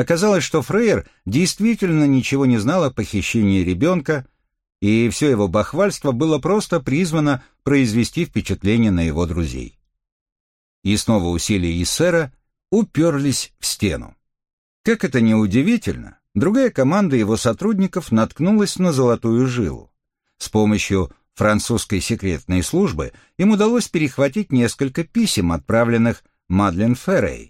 Оказалось, что Фрейер действительно ничего не знал о похищении ребенка, и все его бахвальство было просто призвано произвести впечатление на его друзей. И снова усилия Иссера уперлись в стену. Как это ни удивительно, другая команда его сотрудников наткнулась на золотую жилу. С помощью французской секретной службы им удалось перехватить несколько писем, отправленных Мадлен Феррей,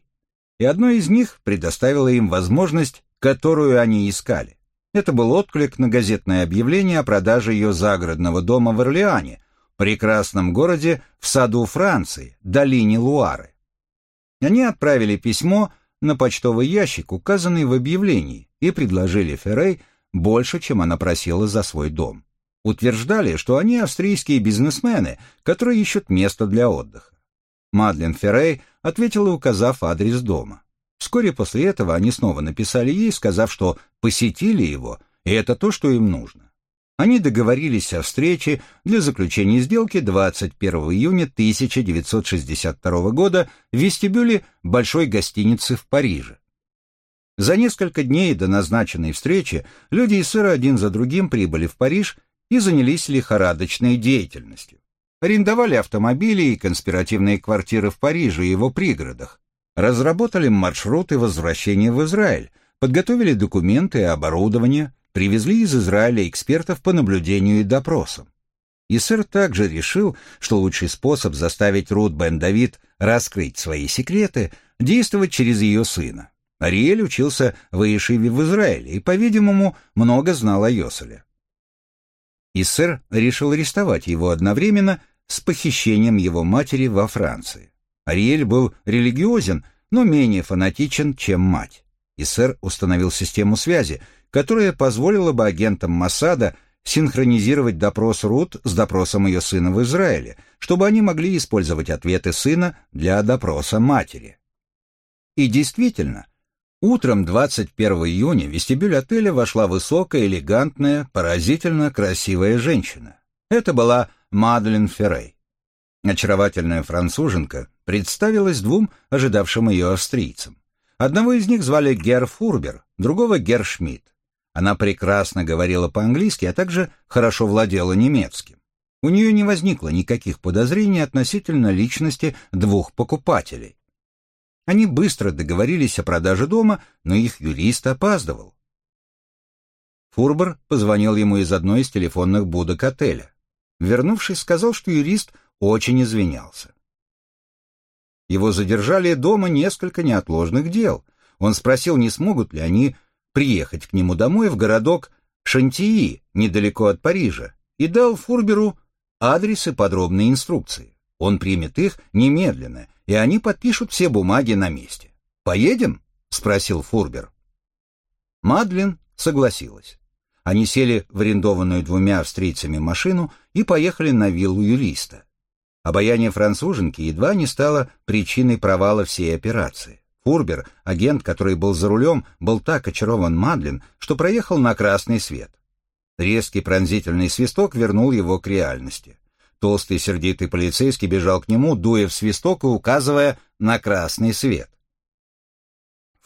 и одно из них предоставило им возможность, которую они искали. Это был отклик на газетное объявление о продаже ее загородного дома в Орлеане, прекрасном городе в саду Франции, долине Луары. Они отправили письмо на почтовый ящик, указанный в объявлении, и предложили Феррей больше, чем она просила за свой дом. Утверждали, что они австрийские бизнесмены, которые ищут место для отдыха. Мадлен Феррей ответила, указав адрес дома. Вскоре после этого они снова написали ей, сказав, что посетили его, и это то, что им нужно. Они договорились о встрече для заключения сделки 21 июня 1962 года в вестибюле большой гостиницы в Париже. За несколько дней до назначенной встречи люди из сыра один за другим прибыли в Париж и занялись лихорадочной деятельностью арендовали автомобили и конспиративные квартиры в Париже и его пригородах, разработали маршруты возвращения в Израиль, подготовили документы и оборудование, привезли из Израиля экспертов по наблюдению и допросам. И сэр также решил, что лучший способ заставить Рут Бен Давид раскрыть свои секреты – действовать через ее сына. Ариэль учился в Иешиве в Израиле и, по-видимому, много знал о Йоселе. И сэр решил арестовать его одновременно с похищением его матери во Франции. Ариэль был религиозен, но менее фанатичен, чем мать. И сэр установил систему связи, которая позволила бы агентам Моссада синхронизировать допрос Рут с допросом ее сына в Израиле, чтобы они могли использовать ответы сына для допроса матери. И действительно, утром 21 июня в вестибюль отеля вошла высокая, элегантная, поразительно красивая женщина. Это была Мадлен Феррей. Очаровательная француженка представилась двум ожидавшим ее австрийцам. Одного из них звали Гер Фурбер, другого Гер Шмидт. Она прекрасно говорила по-английски, а также хорошо владела немецким. У нее не возникло никаких подозрений относительно личности двух покупателей. Они быстро договорились о продаже дома, но их юрист опаздывал. Фурбер позвонил ему из одной из телефонных будок отеля. Вернувшись, сказал, что юрист очень извинялся. Его задержали дома несколько неотложных дел. Он спросил, не смогут ли они приехать к нему домой в городок Шантии, недалеко от Парижа, и дал Фурберу адрес и подробные инструкции. Он примет их немедленно, и они подпишут все бумаги на месте. «Поедем?» — спросил Фурбер. Мадлен согласилась. Они сели в арендованную двумя австрийцами машину и поехали на виллу юриста. Обаяние француженки едва не стало причиной провала всей операции. Фурбер, агент, который был за рулем, был так очарован Мадлен, что проехал на красный свет. Резкий пронзительный свисток вернул его к реальности. Толстый сердитый полицейский бежал к нему, дуя в свисток и указывая на красный свет.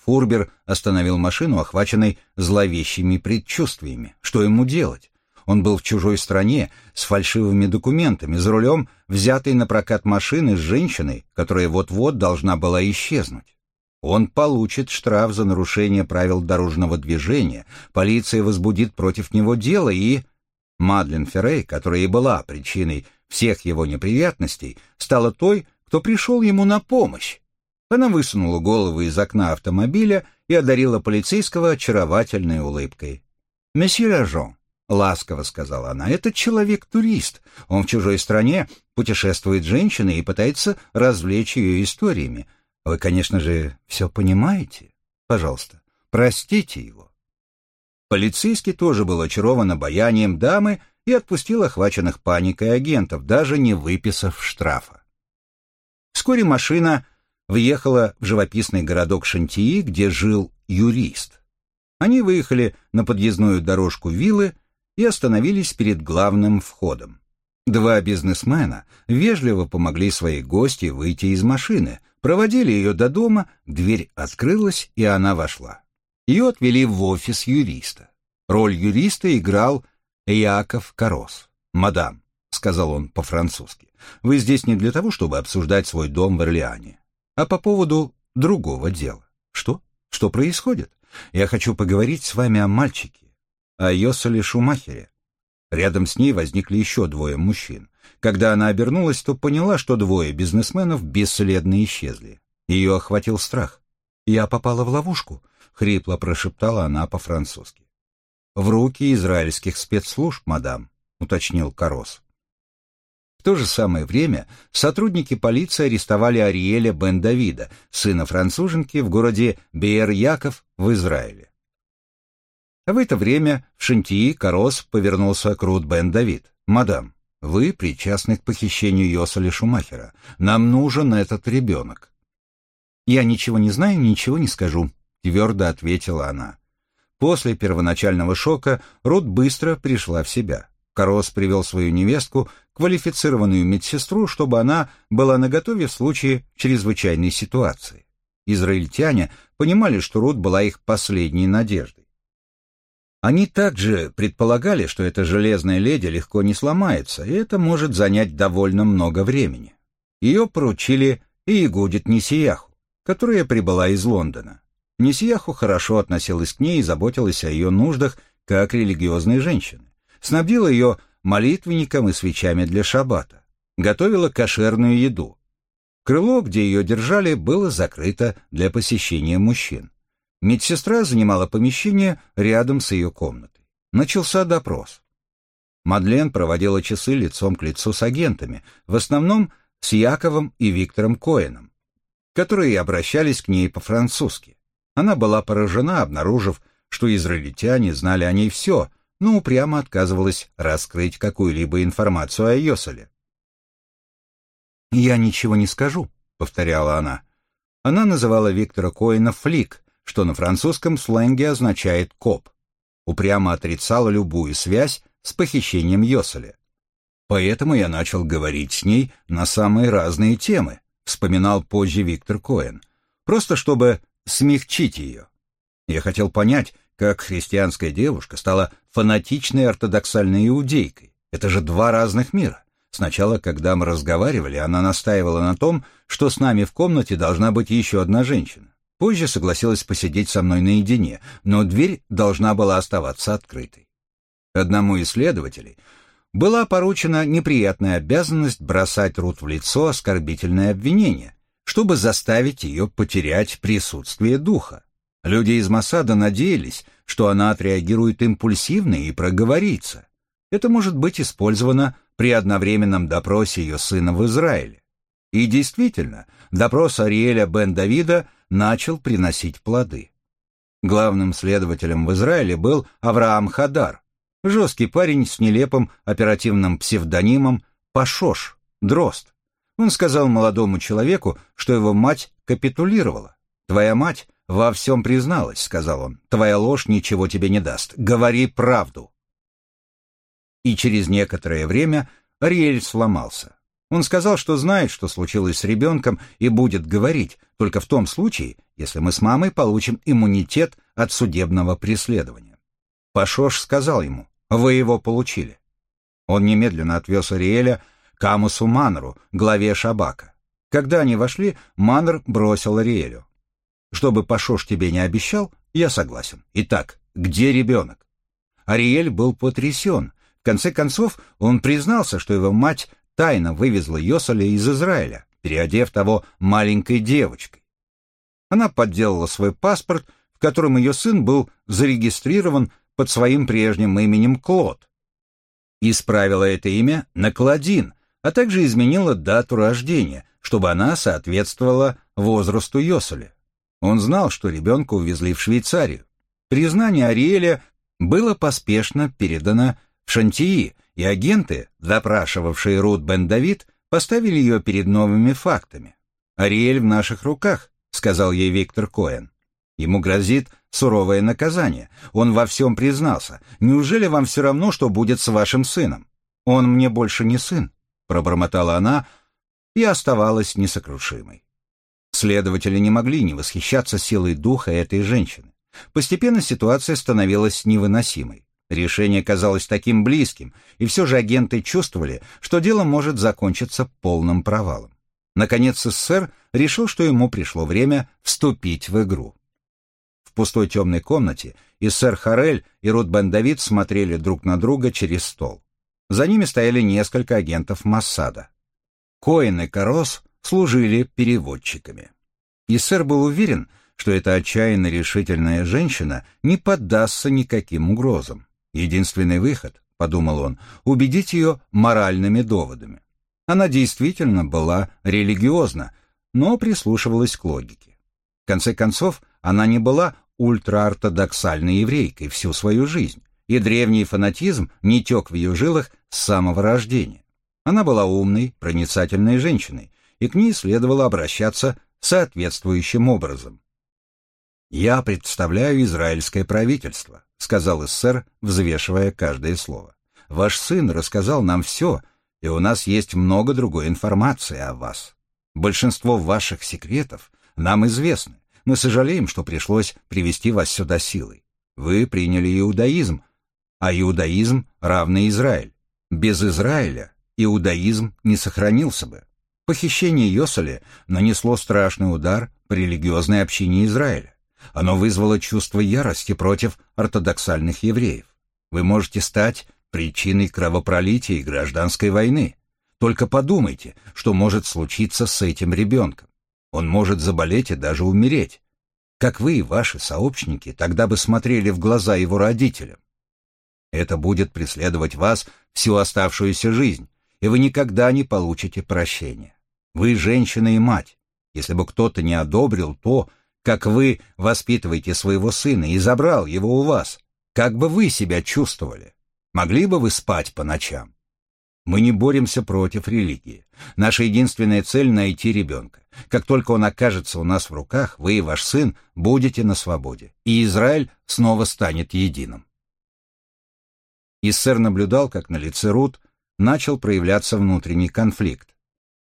Фурбер остановил машину, охваченной зловещими предчувствиями. Что ему делать? Он был в чужой стране, с фальшивыми документами, за рулем взятой на прокат машины с женщиной, которая вот-вот должна была исчезнуть. Он получит штраф за нарушение правил дорожного движения, полиция возбудит против него дело и... Мадлен Феррей, которая и была причиной всех его неприятностей, стала той, кто пришел ему на помощь. Она высунула голову из окна автомобиля и одарила полицейского очаровательной улыбкой. «Месье Лажон, — ласково сказала она. «Этот человек-турист. Он в чужой стране, путешествует женщиной и пытается развлечь ее историями. Вы, конечно же, все понимаете. Пожалуйста, простите его». Полицейский тоже был очарован обаянием дамы и отпустил охваченных паникой агентов, даже не выписав штрафа. Вскоре машина въехала в живописный городок Шантии, где жил юрист. Они выехали на подъездную дорожку виллы и остановились перед главным входом. Два бизнесмена вежливо помогли своей гости выйти из машины, проводили ее до дома, дверь открылась, и она вошла. Ее отвели в офис юриста. Роль юриста играл Яков Корос. «Мадам», — сказал он по-французски, — «вы здесь не для того, чтобы обсуждать свой дом в Орлеане, а по поводу другого дела». «Что? Что происходит? Я хочу поговорить с вами о мальчике, о Йоселе Шумахере». Рядом с ней возникли еще двое мужчин. Когда она обернулась, то поняла, что двое бизнесменов бесследно исчезли. Ее охватил страх. «Я попала в ловушку», — хрипло прошептала она по-французски. «В руки израильских спецслужб, мадам», — уточнил Карос. В то же самое время сотрудники полиции арестовали Ариэля Бен-Давида, сына француженки, в городе Беер-Яков в Израиле. В это время в Шантии Карос повернулся к Рут Бен-Давид. «Мадам, вы причастны к похищению Йосаля Шумахера. Нам нужен этот ребенок». «Я ничего не знаю, ничего не скажу», — твердо ответила она. После первоначального шока Рут быстро пришла в себя. Карос привел свою невестку, квалифицированную медсестру, чтобы она была наготове в случае чрезвычайной ситуации. Израильтяне понимали, что Рут была их последней надеждой. Они также предполагали, что эта железная леди легко не сломается, и это может занять довольно много времени. Ее поручили и Игудит Нисияху, которая прибыла из Лондона. Несияху хорошо относилась к ней и заботилась о ее нуждах, как религиозной женщины. Снабдила ее молитвенником и свечами для шаббата. Готовила кошерную еду. Крыло, где ее держали, было закрыто для посещения мужчин. Медсестра занимала помещение рядом с ее комнатой. Начался допрос. Мадлен проводила часы лицом к лицу с агентами, в основном с Яковом и Виктором Коэном, которые обращались к ней по-французски. Она была поражена, обнаружив, что израильтяне знали о ней все, но упрямо отказывалась раскрыть какую-либо информацию о Йоселе. «Я ничего не скажу», — повторяла она. Она называла Виктора Коина «флик», что на французском сленге означает «коп». Упрямо отрицала любую связь с похищением Йоселя. Поэтому я начал говорить с ней на самые разные темы, вспоминал позже Виктор Коэн, просто чтобы смягчить ее. Я хотел понять, как христианская девушка стала фанатичной ортодоксальной иудейкой. Это же два разных мира. Сначала, когда мы разговаривали, она настаивала на том, что с нами в комнате должна быть еще одна женщина. Позже согласилась посидеть со мной наедине, но дверь должна была оставаться открытой. Одному из следователей была поручена неприятная обязанность бросать Рут в лицо оскорбительное обвинение, чтобы заставить ее потерять присутствие духа. Люди из Масада надеялись, что она отреагирует импульсивно и проговорится. Это может быть использовано при одновременном допросе ее сына в Израиле. И действительно, допрос Ариэля бен Давида начал приносить плоды. Главным следователем в Израиле был Авраам Хадар, жесткий парень с нелепым оперативным псевдонимом Пашош, Дрозд. Он сказал молодому человеку, что его мать капитулировала. «Твоя мать во всем призналась», — сказал он. «Твоя ложь ничего тебе не даст. Говори правду». И через некоторое время Ариэль сломался. Он сказал, что знает, что случилось с ребенком, и будет говорить, только в том случае, если мы с мамой получим иммунитет от судебного преследования. Пашош сказал ему, «Вы его получили». Он немедленно отвез Ариэля к Амусу Манору, главе Шабака. Когда они вошли, Манор бросил Ариэлю. «Чтобы Пашош тебе не обещал, я согласен. Итак, где ребенок?» Ариэль был потрясен. В конце концов, он признался, что его мать тайно вывезла Йосаля из Израиля, переодев того маленькой девочкой. Она подделала свой паспорт, в котором ее сын был зарегистрирован под своим прежним именем Клод. Исправила это имя на Клодин, а также изменила дату рождения, чтобы она соответствовала возрасту Йоселя. Он знал, что ребенка увезли в Швейцарию. Признание Ариэля было поспешно передано в Шантии, и агенты, допрашивавшие Рут Бен Давид, поставили ее перед новыми фактами. «Ариэль в наших руках», — сказал ей Виктор Коэн. «Ему грозит суровое наказание. Он во всем признался. Неужели вам все равно, что будет с вашим сыном?» «Он мне больше не сын», — пробормотала она и оставалась несокрушимой. Следователи не могли не восхищаться силой духа этой женщины. Постепенно ситуация становилась невыносимой. Решение казалось таким близким, и все же агенты чувствовали, что дело может закончиться полным провалом. Наконец СССР решил, что ему пришло время вступить в игру. В пустой темной комнате и сэр Харель и Рут Бен Давид смотрели друг на друга через стол. За ними стояли несколько агентов Массада. Коэн и Карос служили переводчиками. И сэр был уверен, что эта отчаянно решительная женщина не поддастся никаким угрозам. Единственный выход, подумал он, убедить ее моральными доводами. Она действительно была религиозна, но прислушивалась к логике. В конце концов, она не была ультраортодоксальной еврейкой всю свою жизнь, и древний фанатизм не тек в ее жилах с самого рождения. Она была умной, проницательной женщиной, и к ней следовало обращаться соответствующим образом. «Я представляю израильское правительство», — сказал эссер, взвешивая каждое слово. «Ваш сын рассказал нам все, и у нас есть много другой информации о вас. Большинство ваших секретов нам известны. Мы сожалеем, что пришлось привести вас сюда силой. Вы приняли иудаизм, а иудаизм равный Израиль. Без Израиля иудаизм не сохранился бы. Похищение Йосали нанесло страшный удар по религиозной общине Израиля. Оно вызвало чувство ярости против ортодоксальных евреев. Вы можете стать причиной кровопролития и гражданской войны. Только подумайте, что может случиться с этим ребенком. Он может заболеть и даже умереть. Как вы и ваши сообщники тогда бы смотрели в глаза его родителям? Это будет преследовать вас всю оставшуюся жизнь, и вы никогда не получите прощения. Вы женщина и мать. Если бы кто-то не одобрил то, как вы воспитываете своего сына и забрал его у вас, как бы вы себя чувствовали? Могли бы вы спать по ночам? Мы не боремся против религии. Наша единственная цель — найти ребенка. Как только он окажется у нас в руках, вы и ваш сын будете на свободе, и Израиль снова станет единым. Иссер наблюдал, как на лице Рут начал проявляться внутренний конфликт.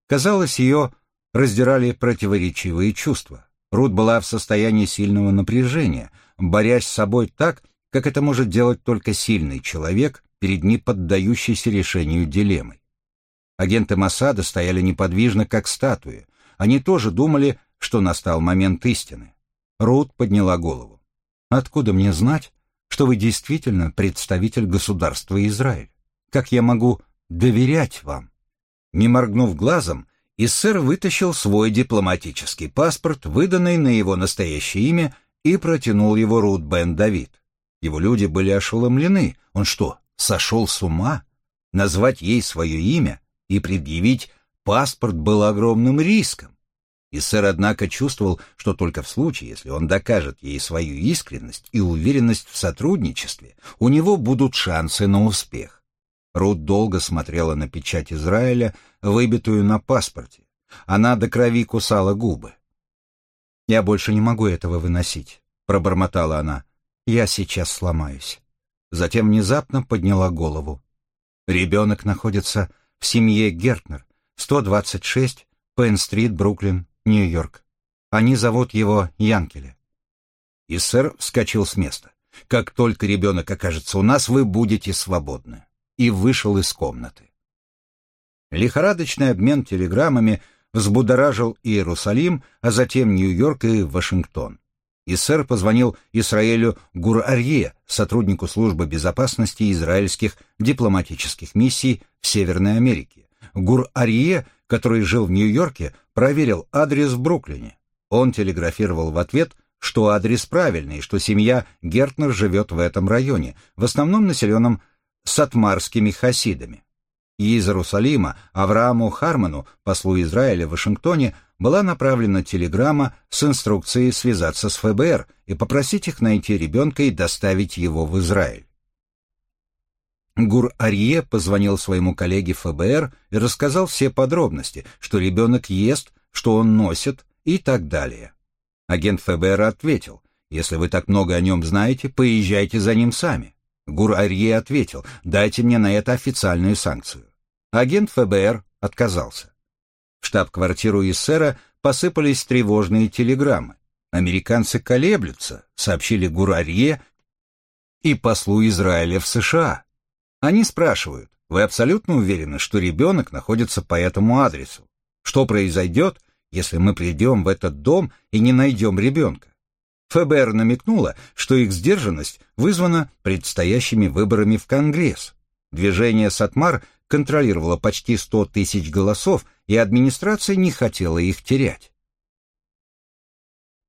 Казалось, ее раздирали противоречивые чувства. Рут была в состоянии сильного напряжения, борясь с собой так, как это может делать только сильный человек перед неподдающейся решению дилеммой. Агенты Масада стояли неподвижно, как статуи. Они тоже думали, что настал момент истины. Рут подняла голову. «Откуда мне знать, что вы действительно представитель государства Израиль? Как я могу доверять вам?» Не моргнув глазом, и сэр вытащил свой дипломатический паспорт, выданный на его настоящее имя, и протянул его Рут Бен Давид. Его люди были ошеломлены. Он что, сошел с ума? Назвать ей свое имя и предъявить паспорт было огромным риском. И сэр, однако, чувствовал, что только в случае, если он докажет ей свою искренность и уверенность в сотрудничестве, у него будут шансы на успех. Рут долго смотрела на печать Израиля, выбитую на паспорте. Она до крови кусала губы. «Я больше не могу этого выносить», — пробормотала она. «Я сейчас сломаюсь». Затем внезапно подняла голову. Ребенок находится в семье Гертнер, 126, Пен-стрит, Бруклин, Нью-Йорк. Они зовут его Янкеле. И сэр вскочил с места. «Как только ребенок окажется у нас, вы будете свободны» и вышел из комнаты. Лихорадочный обмен телеграммами взбудоражил Иерусалим, а затем Нью-Йорк и Вашингтон. И сэр позвонил Исраэлю Гур-Арье, сотруднику службы безопасности израильских дипломатических миссий в Северной Америке. Гур-Арье, который жил в Нью-Йорке, проверил адрес в Бруклине. Он телеграфировал в ответ, что адрес правильный, что семья Гертнер живет в этом районе, в основном населенном сатмарскими хасидами. Из Иерусалима Аврааму Харману, послу Израиля в Вашингтоне, была направлена телеграмма с инструкцией связаться с ФБР и попросить их найти ребенка и доставить его в Израиль. Гур-Арье позвонил своему коллеге ФБР и рассказал все подробности, что ребенок ест, что он носит и так далее. Агент ФБР ответил, «Если вы так много о нем знаете, поезжайте за ним сами». Гур-Арье ответил, «Дайте мне на это официальную санкцию». Агент ФБР отказался. В штаб-квартиру Иссера посыпались тревожные телеграммы. «Американцы колеблются», — сообщили Гур-Арье и послу Израиля в США. Они спрашивают, вы абсолютно уверены, что ребенок находится по этому адресу? Что произойдет, если мы придем в этот дом и не найдем ребенка? ФБР намекнуло, что их сдержанность вызвана предстоящими выборами в Конгресс. Движение «Сатмар» контролировало почти 100 тысяч голосов, и администрация не хотела их терять.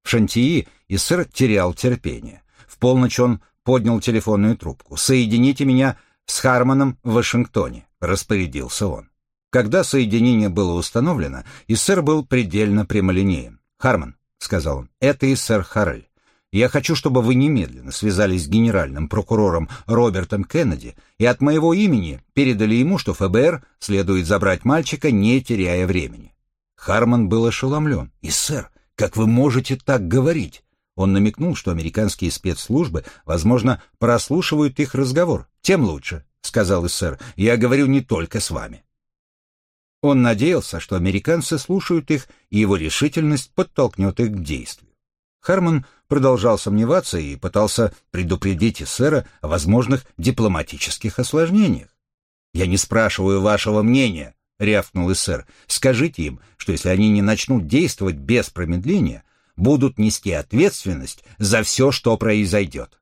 В Шантии Иссер терял терпение. В полночь он поднял телефонную трубку. «Соедините меня с Харманом в Вашингтоне», — распорядился он. Когда соединение было установлено, Иссер был предельно прямолинеен. «Харман», — сказал он, — «это Иссер Харрель. Я хочу, чтобы вы немедленно связались с генеральным прокурором Робертом Кеннеди и от моего имени передали ему, что ФБР следует забрать мальчика, не теряя времени». Харман был ошеломлен. «Иссер, как вы можете так говорить?» Он намекнул, что американские спецслужбы, возможно, прослушивают их разговор. «Тем лучше», — сказал эсэр, — «я говорю не только с вами». Он надеялся, что американцы слушают их, и его решительность подтолкнет их к действию. Харман продолжал сомневаться и пытался предупредить эсера о возможных дипломатических осложнениях. «Я не спрашиваю вашего мнения», — рявкнул эсер. «Скажите им, что если они не начнут действовать без промедления, будут нести ответственность за все, что произойдет.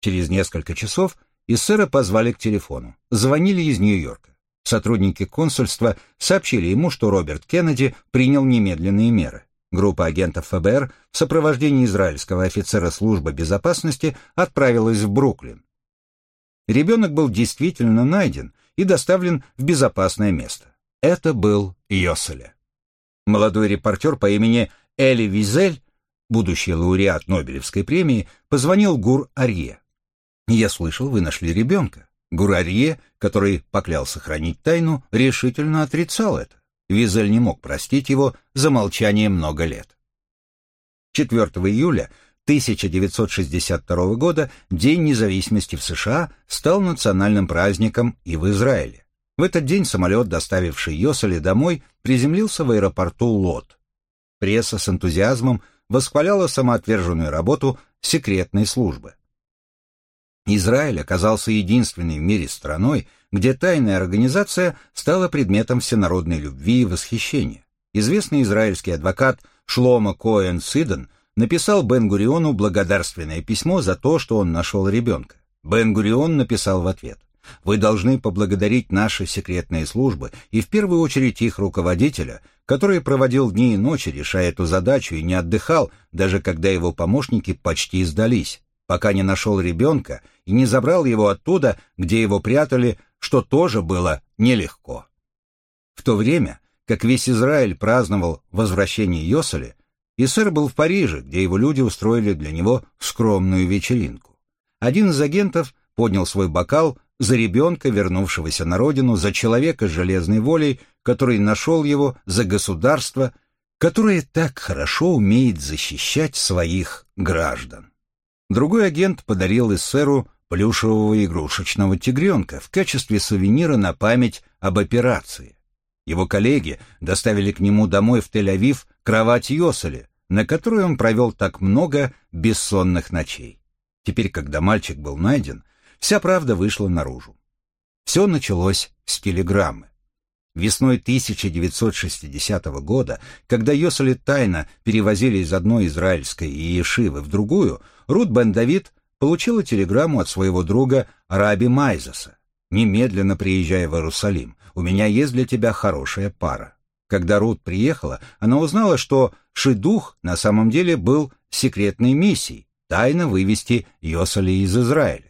Через несколько часов Иссера позвали к телефону. Звонили из Нью-Йорка. Сотрудники консульства сообщили ему, что Роберт Кеннеди принял немедленные меры. Группа агентов ФБР в сопровождении израильского офицера службы безопасности отправилась в Бруклин. Ребенок был действительно найден и доставлен в безопасное место. Это был Йоселе. Молодой репортер по имени Эли Визель, будущий лауреат Нобелевской премии, позвонил Гур-Арье. «Я слышал, вы нашли ребенка». Гур-Арье, который поклялся хранить тайну, решительно отрицал это. Визель не мог простить его за молчание много лет. 4 июля 1962 года День независимости в США стал национальным праздником и в Израиле. В этот день самолет, доставивший Йосали домой, приземлился в аэропорту Лот. Пресса с энтузиазмом восхваляла самоотверженную работу секретной службы. Израиль оказался единственной в мире страной, где тайная организация стала предметом всенародной любви и восхищения. Известный израильский адвокат Шлома Коэн Сиден написал Бен-Гуриону благодарственное письмо за то, что он нашел ребенка. Бен-Гурион написал в ответ вы должны поблагодарить наши секретные службы и в первую очередь их руководителя, который проводил дни и ночи, решая эту задачу, и не отдыхал, даже когда его помощники почти сдались, пока не нашел ребенка и не забрал его оттуда, где его прятали, что тоже было нелегко. В то время, как весь Израиль праздновал возвращение Йосали, Исер был в Париже, где его люди устроили для него скромную вечеринку. Один из агентов поднял свой бокал за ребенка, вернувшегося на родину, за человека с железной волей, который нашел его, за государство, которое так хорошо умеет защищать своих граждан. Другой агент подарил эсеру плюшевого игрушечного тигренка в качестве сувенира на память об операции. Его коллеги доставили к нему домой в Тель-Авив кровать Йоселя, на которой он провел так много бессонных ночей. Теперь, когда мальчик был найден, Вся правда вышла наружу. Все началось с телеграммы. Весной 1960 года, когда Йосали тайно перевозили из одной израильской Иешивы в другую, Рут бен Давид получила телеграмму от своего друга Раби Майзеса. «Немедленно приезжай в Иерусалим. У меня есть для тебя хорошая пара». Когда Рут приехала, она узнала, что Шидух на самом деле был секретной миссией, тайно вывести Йосали из Израиля.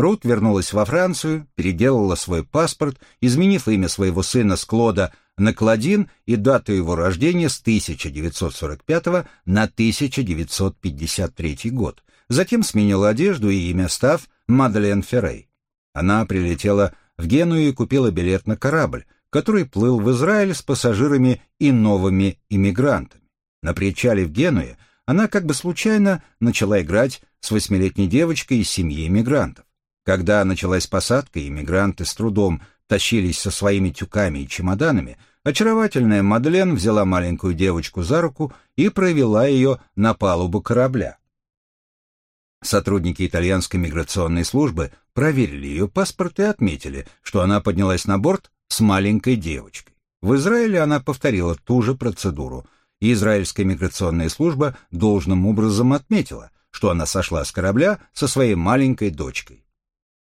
Рут вернулась во Францию, переделала свой паспорт, изменив имя своего сына с Клода на Клодин и дату его рождения с 1945 на 1953 год. Затем сменила одежду и имя, став Мадлен Феррей. Она прилетела в Геную и купила билет на корабль, который плыл в Израиль с пассажирами и новыми иммигрантами. На причале в Генуе она как бы случайно начала играть с восьмилетней девочкой из семьи иммигрантов. Когда началась посадка, иммигранты с трудом тащились со своими тюками и чемоданами, очаровательная Мадлен взяла маленькую девочку за руку и провела ее на палубу корабля. Сотрудники итальянской миграционной службы проверили ее паспорт и отметили, что она поднялась на борт с маленькой девочкой. В Израиле она повторила ту же процедуру, и израильская миграционная служба должным образом отметила, что она сошла с корабля со своей маленькой дочкой.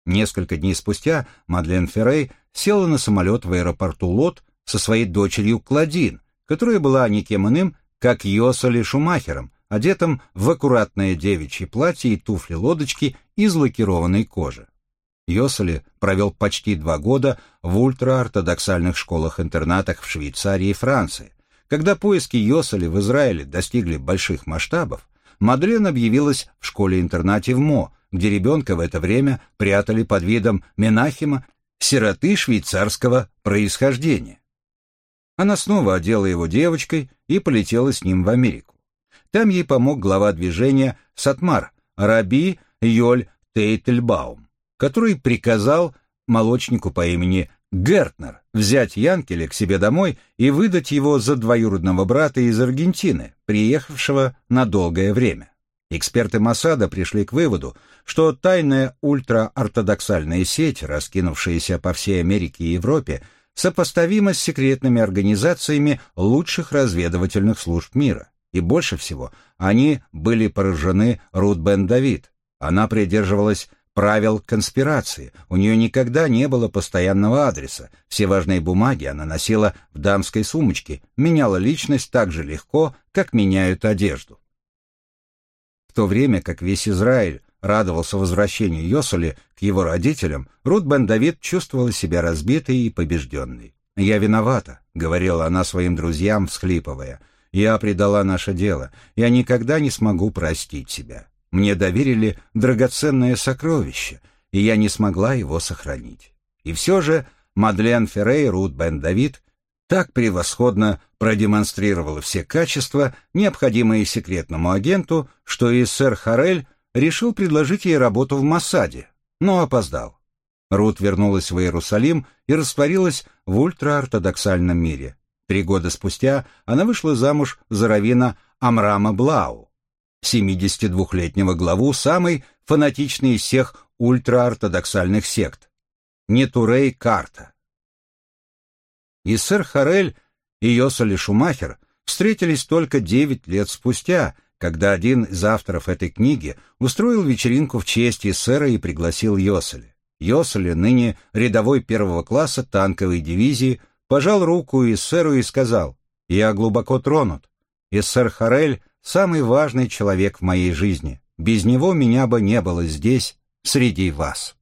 Несколько дней спустя Мадлен Феррей села на самолет в аэропорту Лот со своей дочерью Кладин, которая была никем иным, как Йосали Шумахером, одетым в аккуратное девичье платье и туфли-лодочки из лакированной кожи. Йосали провел почти два года в ультраортодоксальных школах-интернатах в Швейцарии и Франции. Когда поиски Йосали в Израиле достигли больших масштабов, Мадлен объявилась в школе-интернате в Мо, где ребенка в это время прятали под видом Менахима, сироты швейцарского происхождения. Она снова одела его девочкой и полетела с ним в Америку. Там ей помог глава движения Сатмар, Раби Йоль Тейтельбаум, который приказал молочнику по имени Гертнер взять Янкеля к себе домой и выдать его за двоюродного брата из Аргентины, приехавшего на долгое время. Эксперты Масада пришли к выводу, что тайная ультраортодоксальная сеть, раскинувшаяся по всей Америке и Европе, сопоставима с секретными организациями лучших разведывательных служб мира. И больше всего они были поражены Рут Бен Давид. Она придерживалась правил конспирации, у нее никогда не было постоянного адреса, все важные бумаги она носила в дамской сумочке, меняла личность так же легко, как меняют одежду. В то время как весь Израиль радовался возвращению Йосули к его родителям, Рут бен Давид чувствовала себя разбитой и побежденной. «Я виновата», — говорила она своим друзьям, всхлипывая. «Я предала наше дело. Я никогда не смогу простить себя. Мне доверили драгоценное сокровище, и я не смогла его сохранить». И все же Мадлен Феррей Рут бен Давид так превосходно продемонстрировала все качества, необходимые секретному агенту, что и сэр Харель решил предложить ей работу в Массаде, но опоздал. Рут вернулась в Иерусалим и растворилась в ультраортодоксальном мире. Три года спустя она вышла замуж за равина Амрама Блау, 72-летнего главу самой фанатичной из всех ультраортодоксальных сект – Нетурей Карта. И сэр Харель и Йосали Шумахер встретились только девять лет спустя, когда один из авторов этой книги устроил вечеринку в честь Иссера и пригласил Йоселя. Йоселя, ныне рядовой первого класса танковой дивизии, пожал руку Иссеру и сказал, «Я глубоко тронут. Иссер Харель — самый важный человек в моей жизни. Без него меня бы не было здесь, среди вас».